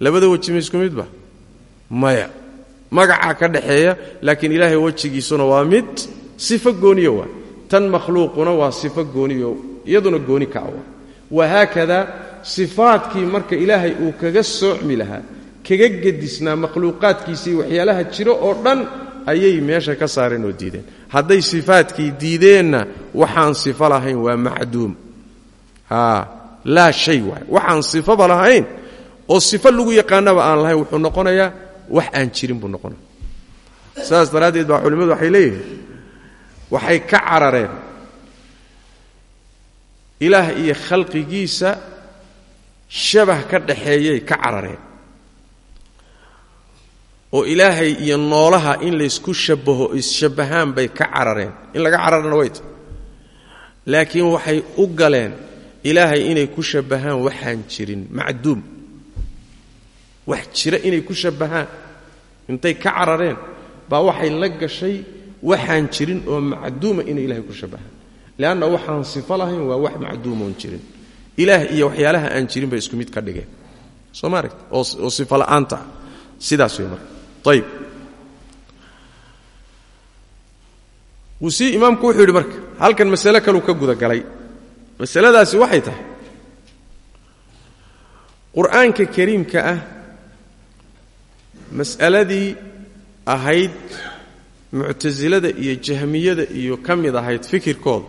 labada weji isku midba maya. Magacaa ka dhaxeeya laakiin ilaahay wejigiisuna waa mid sifo gooniyo waa tan makhluuquna waa sifo gooniyo iyaduna gooni ka awa wahaakada sifaadkii marka ilaahay uu kaga soocmi lahaa kaga gedisnaa makhluuqaadkiisii waxyaalaha jiro oo dhan ayay meesha ka saareen oo diideen. Hadday sifaadkii diideenna waxaan sifo lahayn waa macduum. Laa shay waay waxaan sifaba lahayn oo sifo lagu yaqaanaba aan lahayn wuxuu noqonayaa wax aan jirin buu noqonaya saas daraaddeed baa culimmadu waxay leeyihiin waxay ka carareen. Ilaah iyo khalqigiisa shabah ka dhaxeeyay ka carareen. Oo ilaahay iyo noolaha in laysku shabaho isshabbahaan bay ka carareen. In laga cararana way laakiin waxay u galeen ilaahay inay ku shabbahaan waxaan jirin macduum. Wax jira inay ku shabbahaan intay ka carareen baa waxay la gashay waxaan jirin oo macduuma inay ilahay ku shabbahaan leanna waxaan sifo lahayn waa wax macduumoon jirin. Ilaah iyo waxyaalaha aan jirin bay isku mid ka dhigeen. Soo ma aragta oo sifo la'aanta ah. Sidaas wey marka. Ayib wuu sii imaamku wuxuu yidhi marka halkan masale kaluu ka gudagalay masaladaasi waxay tahay qur'aanka kariimka ah mas'aladii ahayd muctasilada iyo jahmiyada iyo ka mid ahayd fikirkooda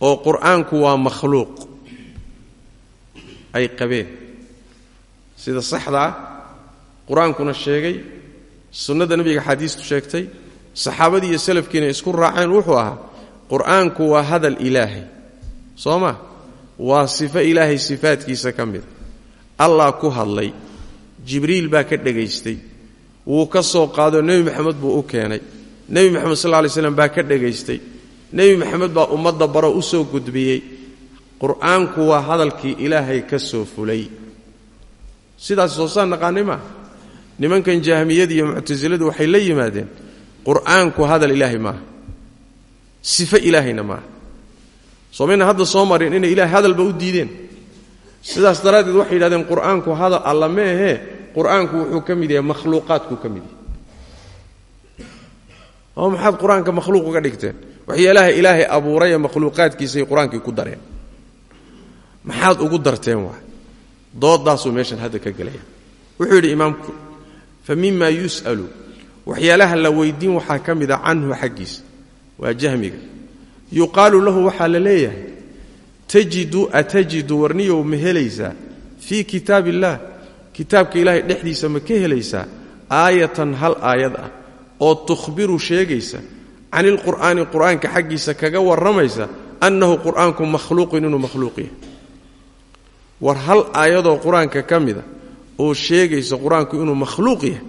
oo qur'aanku waa makhluuq ay qabeen. Sida saxda ah qur'aankuna sheegay sunnada nebiga xaadiistu sheegtay saxaabadii iyo salafkiina isku raaceen wuxuu ahaa qur'aanku waa hadal ilaahay. Soo ma? Waa sifo ilaahay sifaadkiisa ka mida allah ku hadlay jibriil baa ka dhegaystay wuu ka soo qaado nebi maxamed buu u keenay. Nebi maxamed sal lla lay slam baa ka dhegaystay. Nebi maxamed baa ummadda baro u soo gudbiyey. Qur'aanku waa hadalkii ilaahay ka soo fulay. Sidaas soosaan naqaanay maaha nimankan jahmiyada iyo muctasiladu waxay la yimaadeen qur'aanku hadal ilaahay maaha. Sifo ilaahayna maaha. Soomayna hadda soo marin inay ilahay hadalba u diideen? Sidaas daraaddeed waxay yidhahdeen qur'aanku hadal alla ma qur'aanku wuxuu ka mid yahay makhluuqaadkuu ka mid yahay. Oo maxaad qur'aanka makhluuq uga dhigteen? Waxyaalaha ilaahay abuuray ee makhluuqaadkiisay qur'aankii ku dareen. Maxaad ugu darteen waay? Doodaasuu meeshan hadda ka gelaya wuxuu yidhi imaamku fa mima yus'alu? Waxyaalaha la weydiin waxaa ka mida canhu xaggiisa. Waa jahmiga. Yuqaalu lahu waxaa la leeyahay tajidu atajidu warniyow ma helaysaa? Fii kitaab illaah kitaabka ilaahay dhexdiisa ma ka helaysaa aayatan hal aayad ah oo tukhbiru sheegaysa can ilqur'aani qur'aanka xaggiisa kaga warramaysa annahu qur'aanku makhluuqun inuu makhluuq yahay. War hal aayadoo qur'aanka ka mida oo sheegaysa qur'aanku inuu makhluuq yahay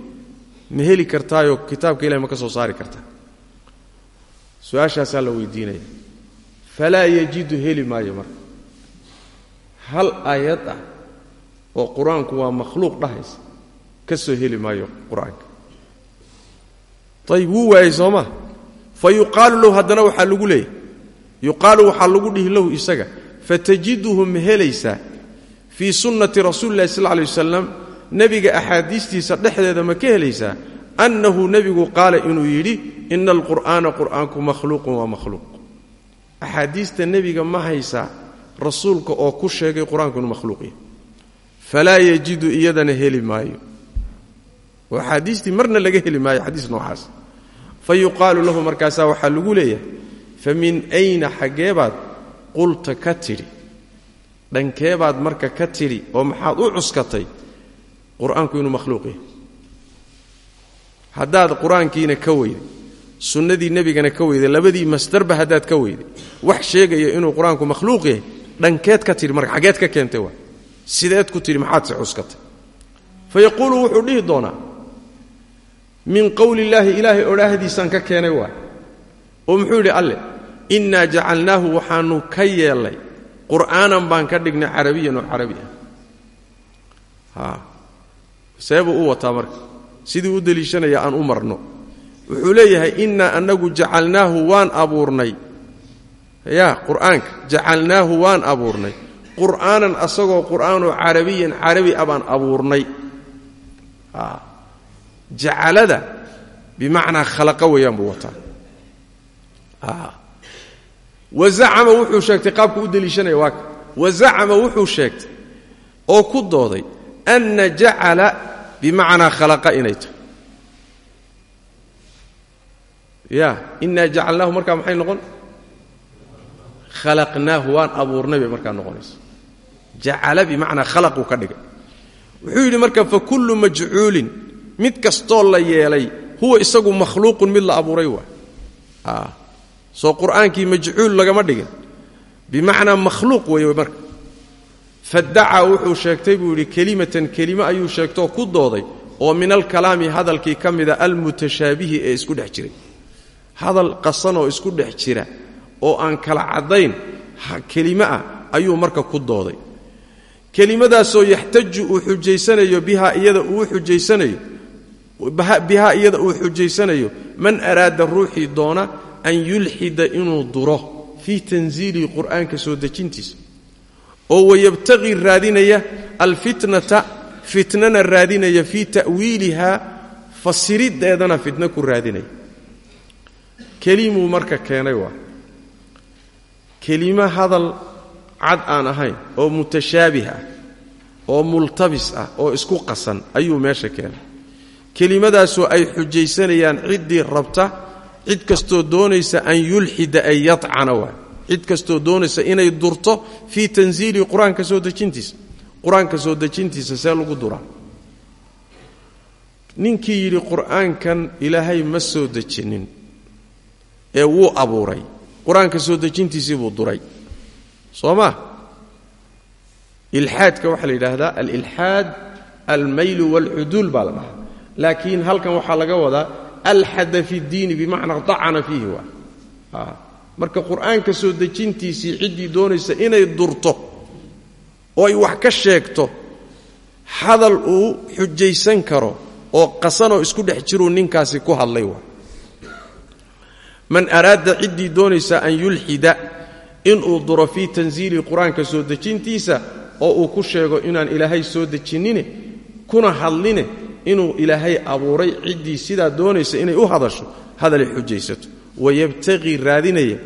ma heli kartaayoo kitaabka ilahay ma ka soo saari kartaa su'aashaasaa la weydiinaya falaa yajidu heli maayo marka. Hal aayad ah oo qur'aanku waa makhluuq dhahaysa ka soo heli maayo qur'aanka. Ayib wuu waayey lahu haddana waxaa lagu leeyahy yuqaalu waxaa lagu dhihi lahu isaga fatajiduhu ma helaysaa fii sunnati rasuuli illahi sal lay wasalam nebiga axaadiistiisa dhexdeeda ma ka helaysaa annahu nebigu qaala inuu yidhi ina alqur'aana qur'aanku makhluuqun waa makhluuq. Axaadiista nebiga ma haysaa rasuulka oo ku sheegay qur'aanku falaa yajidu iyadana heli maayo oo axaadiistii marna laga heli maayo xadiis noocaas fa yuqaalu lahu markaasaa waxaa lagu leeyahay fa min ayna xaggeebaad qulta ka tidhi marka ka tidhi oo maxaad u cuskatay qur'aanku inuu makhluuq yahay ka weyday sunnadii nebigana ka weyday labadii masdarba haddaad ka weyday wax sheegaya inuu qur'aanku makhluuq yahay dhankeed ka tidhi marka xaggeed ka keentay waa sideed ku tidhi maxaad se cuskatay fa yaquulu wuxuu dhihi doonaa min qowli illaahi ilaahay odhaahdiisaan ka keenay waa. Oo muxuu yidhi alle innaa jacalnaahu waxaannu ka yeellay qur'aanan baan ka dhignay carabiyan oo carabi ah. Seebuu u wataa marka. Sidii u deliishanaya aan u marno. Wuxuu leeyahay innaa annagu jacalnaahu waan abuurnay. Yaa qur'aanka jacalnaahu waan abuurnay qur'aanan asagoo qur'aanoo carabiyan carabi a baan abuurnay jacalada bimacnaa khalaqa weeyaan buu wataa. Wa zacama wuxuu sheegtay qaabku u deliishanaya waa ka. Wa zacama wuxuu sheegtay oo ku dooday anna jacala bimacnaa khalaqa inay tahay. Ya inaa jacalnaahu markaa maxay noqon? Khalaqnaahu waan abuurnay bay markaa noqonaysa jacala bimacnaa khalaquu ka dhigay. Wuxuu yidhi marka fa kullu majcuulin mid kastoo la yeelay huwa isagu makhluuqun mid la abuuray waa. Soo qur'aankii majcuul lagama dhigin. Bimacnaa makhluuq weeye marka. Fadacaa wuxuu sheegtay buu yidhi kelimatan kelime ayuu sheegtoo ku dooday oo min alkalaami hadalkii ka mida almutashaabihi ee isku dhex jiray. Hadal qasan oo isku dhex jira oo aan kala caddayn kelime ah ayuu marka ku dooday kelimadaasoo yaxtaju uu xujaysanayo bihaa iyada uu xujaysanayo bihaa iyada uu xujaysanayo man araada ruuxii doona an yulxida inuu duro fii tansiilihi qur'aanka soo dejintiisa oo wayabtaqii raadinaya alfitnata fitnana raadinaya fii ta'wiilihaa fasiriddeedana fitno ku raadinaya kelimuu marka keenay waa kelimo hadal cad aan ahayn oo mutashaabih ah oo multabis ah oo isku qasan ayuu meesha keenay. Kelimadaasoo ay xujaysanayaan ciddii rabta cid kastoo doonaysa an yulxida ay yacana waa. Cid kastoo doonaysa inay durto fii tansiilihi qur'aanka soo dejintiisa. Qur'aanka soo dejintiisa see lagu duraa ninkii yidhi qur'aankan ilaahay ma soo dejinin ee wuu abuuray. Qur'aanka soo dejintiisii buu duray soo maa ilxaadka waxaa la yidhaahdaa alilxaad almaylu waalcuduul baa la dhahaa laakiin halkan waxaa laga wadaa alxada fi ddiini bimacnaa waa. Marka qur'aanka soo dejintiisii ciddii doonaysa inay durto oo ay wax ka sheegto hadal uu xujaysan karo oo qasanoo isku dhex jiruu ninkaasi ku hadlay waa. Man araada ciddii doonaysa an yulxida inuu duro fii tansiili qur'aanka soo dejintiisa oo uu ku sheego inaan ilaahay soo dejinine kuna hadline inuu ilaahay abuuray ciddii sidaa doonaysa inay u hadasho hadalay xujaysato. Wayabtaqii raadinaya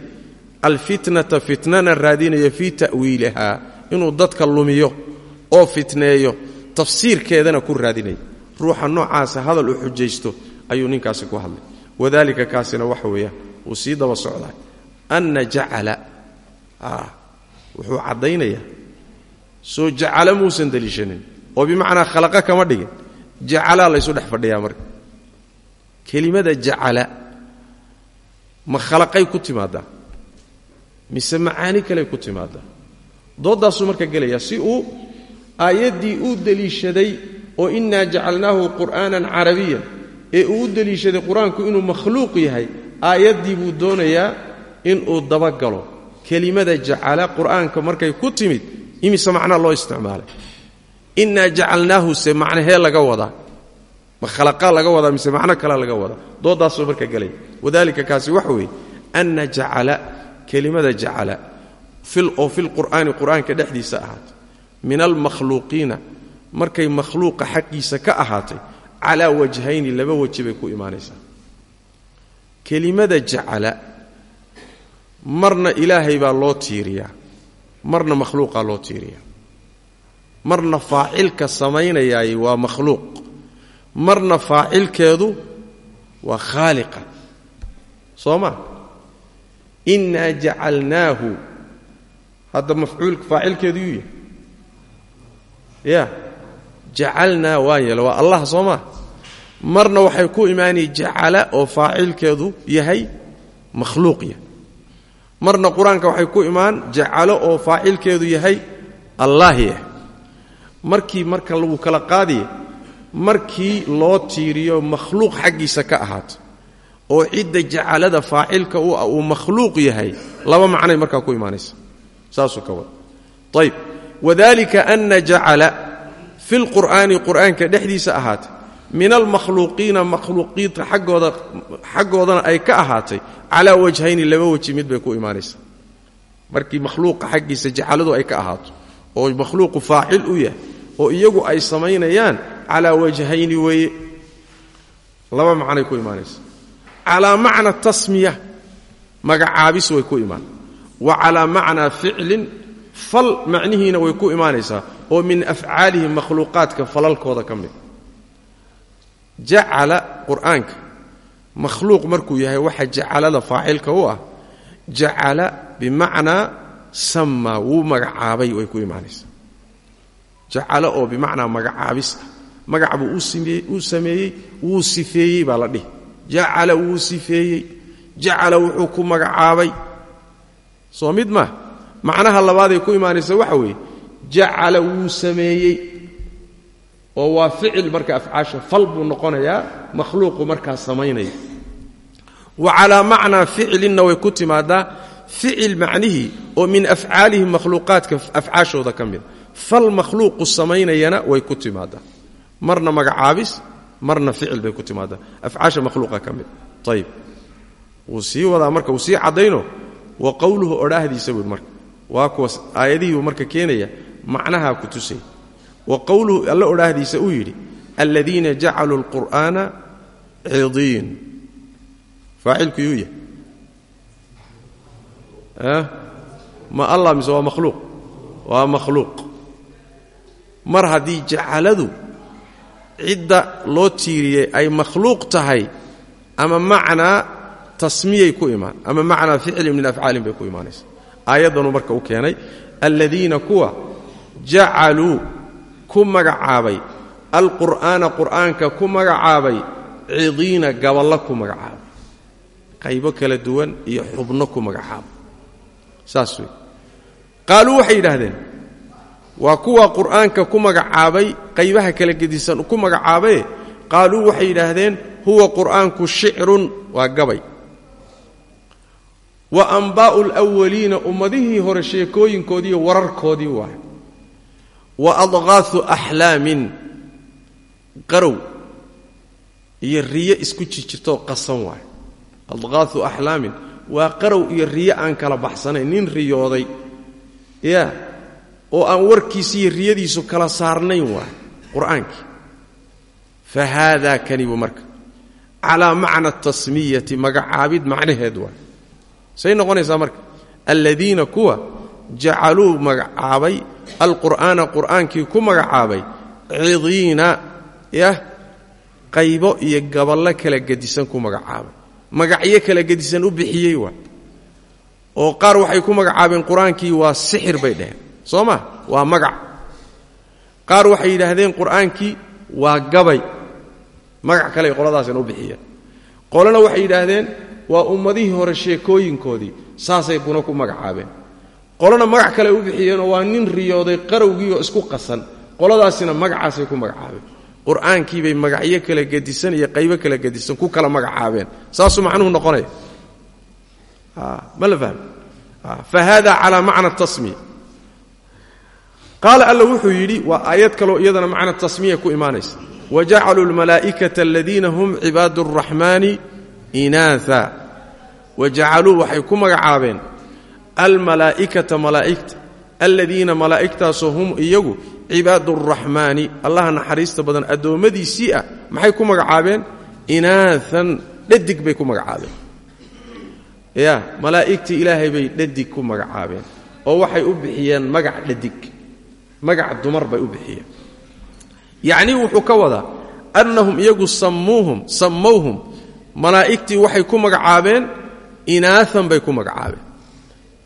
alfitnata fitnana raadinaya fii ta'wiilihaa inuu dadka lumiyo oo fitneeyo tafsiirkeedana ku raadinaya. Ruuxa noocaasa hadal u xujaysto ayuu ninkaasi ku hadlay. Wadalika kaasina waxa weeyaan wuu sii daba socdaa. Anna jacala wuxuu caddaynayaa soo jacala muusan deliishanin oo bimacnaa khalaqa kama dhigin. Jacalaa laysu dhex fadhiyaa marka. Kelimada jacala ma khalaqay ku timaaddaa? Mise macaani kaley ku timaaddaa? Dooddaasuu marka gelayaa si uu aayaddii uu deliishaday oo innaa jacalnaahu qur'aanan carabiyan ee uu u deliishaday qur'aanku inuu makhluuq yahay aayaddii buu doonayaa inuu dabagalo kelimada jacala qur'aanka markay ku timid imise macnaa loo isticmaalay? Innaa jacalnaahu se macnahee laga wadaa? Ma khalaqaa laga wadaa mise macno kalea laga wadaa? Dooddaasuu marka gelaya wadalika kaasi waxa weeye anna jacala kelimada jacala oo filqur'aani qur'aanka dhexdiisa ahaatay. Min almakhluuqiina markay makhluuqa xaggiisa ka ahaatay calaa wajhayni laba bay ku imaanaysaa. Kelimada jacala marna ilaahay baa loo tiiriyaa marna makhluuqaa loo tiiriyaa. Marna faacilka samaynayaay waa makhluuq marna faacilkeedu waa khaaliqa. Soo ma? Innaa jacalnaahu hadda mafcuulka faacilkeedu yuu yahay. Ya jacalnaa waa yeele waa allah soo maa marna waxay ku imaanay jacala oo faacilkeedu yahay makhluuqya marna qur'aanka waxay ku imaan jacalo oo faacilkeedu yahay allaahya markii marka lagu kala qaadiya markii loo tiiriyo makhluuq xaggiisa ka ahaato oo cidda jacalada faacilka u ah uu makhluuq yahay laba macnay markaa ku imaanaysa. Saasuu ka wada ayb wadalika ana jacala fi lqur'aani qur'aanka dhexdiisa ahaatay min almakhluuqiina makhluuqiinta aggooda xaggoodana ay ka ahaatay calaa wajhayni laba weji mid bay ku imaanaysaa. Markii makhluuqa ay ka ahaato oo makhluuqu faacil u yahay oo iyagu ay samaynayaan calaa wajhayni weeye. Laba macnay ku imaanaysa calaa macna tasmiya magacaabis way ku imaan. Wa calaa macnaa ficlin fal macnihiina way ku imaanaysaa oo min afcaalihi makhluuqaadka falalkooda ka jacala qur'aanka. Makhluuq markuu yahay waxa jacalada faacilka u ah jacala bimacnaa sama wuu magacaabay way ku imaanaysaa. Jacala oo bimacnaa magacaabis ah. Magac buu uu sameeyey wuu sifeeyey baa la dhihi. Jacala wuu sifeeyey. Jacala wuxuu ku magacaabay. Soo mid maa macnaha labaaday ku imaanaysa waxa weeye jacala wuu sameeyey oo waa ficil marka afcaasha fal buu noqonayaa makhluuqu markaa samaynaya wa calaa macnaa ficlinna way ku timaadaa ficil macnihii oo min afcaalihi makhluuqaadka afcaashooda ka mida fal makhluuqu samaynayana way ku timaadaa. Marna magacaabis marna ficil bay ku timaadaa. Afcaasha makhluuqa ka mid. Ayib wuu sii wadaa marka wuu sii caddayno? Wa qowluhu odhaahdiisa buui marka. Waa kuwas aayadihii buu marka keenaya macnahaa ku tusay wa qowluhu alla odhaahdiisa uu yidhi aladiina jacaluu lqur'aana cidiin faacilku yuu yahay. Ma allah mise waa makhluuq? Waa mar haddii jacaladu cidda loo tiiriyey ay makhluuq tahay ama macnaa tasmiyay ku imaan ama macnaa ficlin min afcaalin bay ku imaanaysa aayaddanuu marka u keenay aladiina kuwa jacaluu ku magacaabay. Alqur'aana qur'aanka ku magacaabay. Cidiina gaballo ku magacaabay. Qaybo kala duwan iyo xubno ku magacaabay. Saas wey qaaluu waxay yidhaahdeen waa kuwa qur'aanka ku magacaabay qaybaha kala gedisan ku magacaabaye qaaluu waxay yidhaahdeen huwa qur'aanku shicrun waa gabay. Wa ambaa'u lwaliina ummadihii hore sheekooyinkoodiiyo wararkoodii waay wa adqaahu axlaamin qarow iyo riyo isku jirjirtoo qasan waay. Adqaahu axlaamin waa qarow iyo riyo aan kala baxsanayn nin riyooday. Ya oo aan warkiisi iyo riyadiisu kala saarnayn waay qur'aankii fa haadaa kanibu marka. Calaa macna tasmiyati magacaabid macnaheed waay. Say noqonaysaa marka. Aladiina kuwa jacaluu magacaabay alqur'aana qur'aankii ku magacaabay cidiina yah qaybo iyo gaballo kala gedisan ku magacaabay. Magacyo kala gedisan u bixiyey waa. Oo qaar waxay ku magacaabeen qur'aankii waa sixir bay dhaheen. Soo waa magac. Qaar waxay yidhaahdeen qur'aankii waa gabay. Magac kale qoladaasina u bixiyeen. Qolena waxay yidhaahdeen waa ummadihii hore sheekooyinkoodii saasay kuna ku magacaabeen qolona magac kale u bixiyeenoo waa nin riyooday qarowgiioo isku qasan. Qoladaasina magacaasay ku magacaabeen. Qur'aankiibay magacyo kala gedisan iyo qaybo kala gedisan ku kala magacaabeen. Saasuu macnuhu noqonaya. Ma la fahmi? Fa hada calaa macna tasmiya qaala alla wuxuu yidhi waa aayad kaloo iyadana macna tasmiya ku imaanaysa. Wajacaluu lmalaa'ikata aladiina hum cibaadu اraxmaani inaaa wajacaluu waxay ku magacaabeen almalaa'ikata malaa'igta aladiina malaa'igtaasoo hum iyagu cibaadu araxmaani allaha naxariista badan addoommadiisii ah maxay ku magacaabeen? Inaaan dhadig bay ku magacaabeen. Ya malaa'igtii ilaahay bay dhadig ku magacaabeen oo waxay u bixiyeen magac dhadig magac dumar bay u bixiyeen. Yacnii wuxuu ka wadaa annahum iyagu sammuuhum sammowhum malaa'igtii waxay ku magacaabeen inaaan bay ku magacaabeen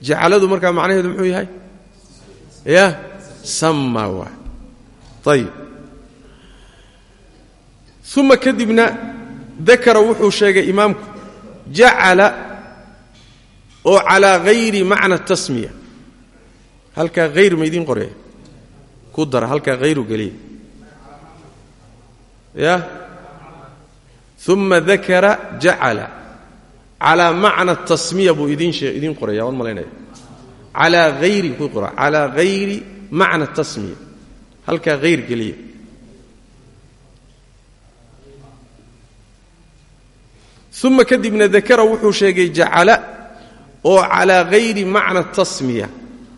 jacaladu markaa macnaheedu muxuu yahay? Ya sama waa. Ayib uma kadibna dakara wuxuu sheegay imaamku jacala oo calaa hayri macna tasmiya. Halkaa hayr maydin qoraya ku dara halkaa hayru geliya ya? Uma dakara jacala calaa macna tasmiya buu idiin qoraya waan malaynaya. Calaa hayri ku qora. Calaa hayri macna tasmiya. Halkaa hayr geliya. Uma kadibna dakara wuxuu sheegay jacala oo calaa hayri macna tasmiya.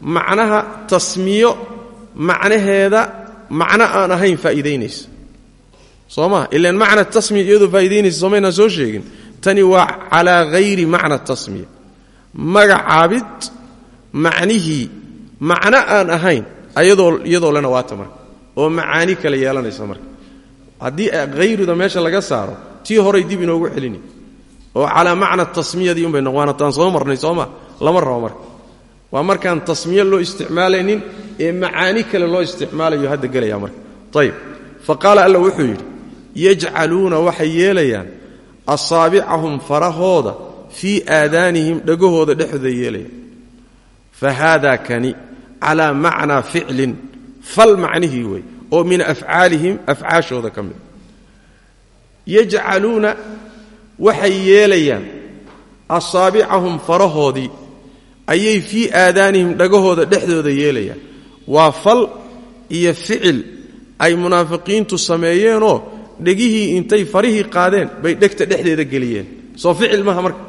Macnaha tasmiyo macnaheeda macno aan ahayn faa'iidaynaysa. Soo maa ilaan macna tasmiya iyadoo faa'idaynaysa soomaynaan soo sheegin tani waa calaa hayri macna tasmiya. Magacaabid macnihii macno aan ahayn iyadoo lena waata marka oo macaani kale yeelanaysa marka. Haddii hayruda meesha laga saaro tii horay dib inoogu celini oo calaa macna tasmiyadii unbay noqwaana taan soo marnay sooma lama rabo marka. Waa markaan tasmiye loo isticmaalaynin ee macaani kale loo isticmaalayo hadda gelaya marka. Ayib fa alla wuxuu yidhi yajcaluuna waxay yeelayaan asaabicahum farahooda fii aadaanihim dhagahooda dhexdooda yeelayaan fa haada kani calaa macnaa ficlin fal macnihii wey oo min afcaalihim afcaashooda ka mid. Yajcaluuna waxay yeelayaan asaabicahum farahoodii ayay fii aadaanihim dhagahooda dhexdooda yeelayaan. Waa fal iyo ficil ay munaafiqiintu sameeyeenoo dhegihii intay farihii qaadeen bay dhegta dhexdeeda geliyeen. Soo ficil maha marka.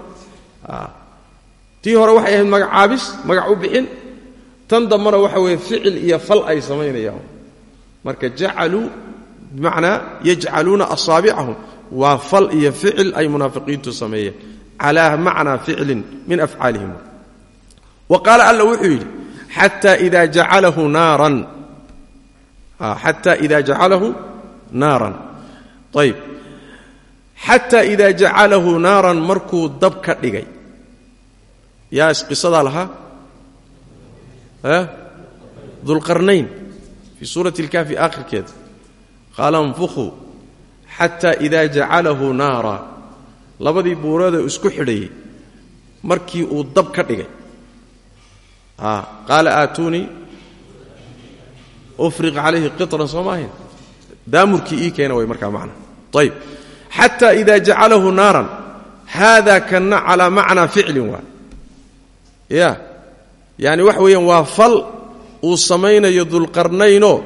Tii hore waxay ahayd magacaabis magac u bixin. Tan dambana waxa weeye ficil iyo fal ay samaynayaan. Marka jacaluu bimacnaa yajcaluuna asaabicahum. Waa fal iyo ficil ay munaafiqiintu sameeyeen. Calaa macnaa ficlin min afcaalihim. Wa qaala alla wuxuu yidhi xataa ida jacalahu naaran. Xataa ida jacalahu naaran ayib xataa ida jacalahu naaran markuu dab ka dhigay. Yaa isqisadaa lahaa dulqarnayn fii suurati اlkaafi aakhirkeeda qaala anfukhuu xataa ida jacalahu naara. Labadii buuroodee isku xidhayey markii uu dab ka dhigay. Qaala aatuunii ufriq calayhi qiطran soo maahayn daamurkii ii keena way markaa macna. Ayib xataa ida jacalahu naaran haada kanna calaa macnaa ficlin waa. Ya. Yaani waxa weeyaan waa fal uu samaynayo dulqarnaynoo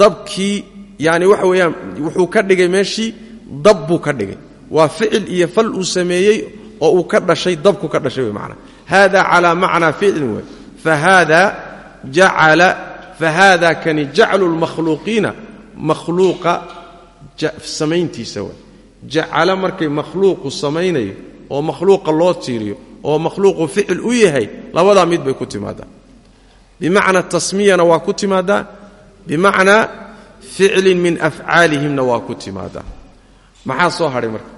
dabkii yaani waxa weeyaan wuxuu ka dhigay meeshii dab buu ka dhigay. Waa ficil iyo fal uu sameeyey oo uu ka dhashay dabku ka dhashay wey macnaa haada calaa macnaa ficlin wey fahada jacala fahada kani jaclu lmakhluuqiina makhluuqa samayntiisa way. Jacala markay makhluuqu samaynayo oo makhluuqa loo tiiriyo oo makhluuqu ficil u yahay labadaa mid bay ku timaadaa. Bimacna tasmiyana waa ku timaadaa bimacnaa ficlin min afcaalihimna waa ku timaadaa. Maxaa soo hadhay marka?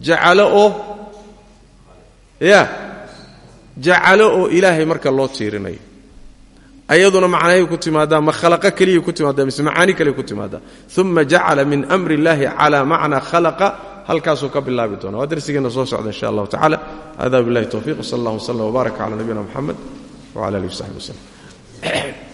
Jacalo oo ya jacalo oo ilaahay marka loo tiirinayo ayaduna macnahay ku timaadaa ma khalaqo keliyay ku timaadaa mise macaani kale ku timaadaa. Uma jacala min amri اllahi cala macna khalaqa halkaasuu ka bilaabi doona waa darsigeenna soo socda insha allahu tacala hada billahi towfiq wsal allah wslm wbaarak cala nabiyina mxamed wcala alih wsaxbi wslm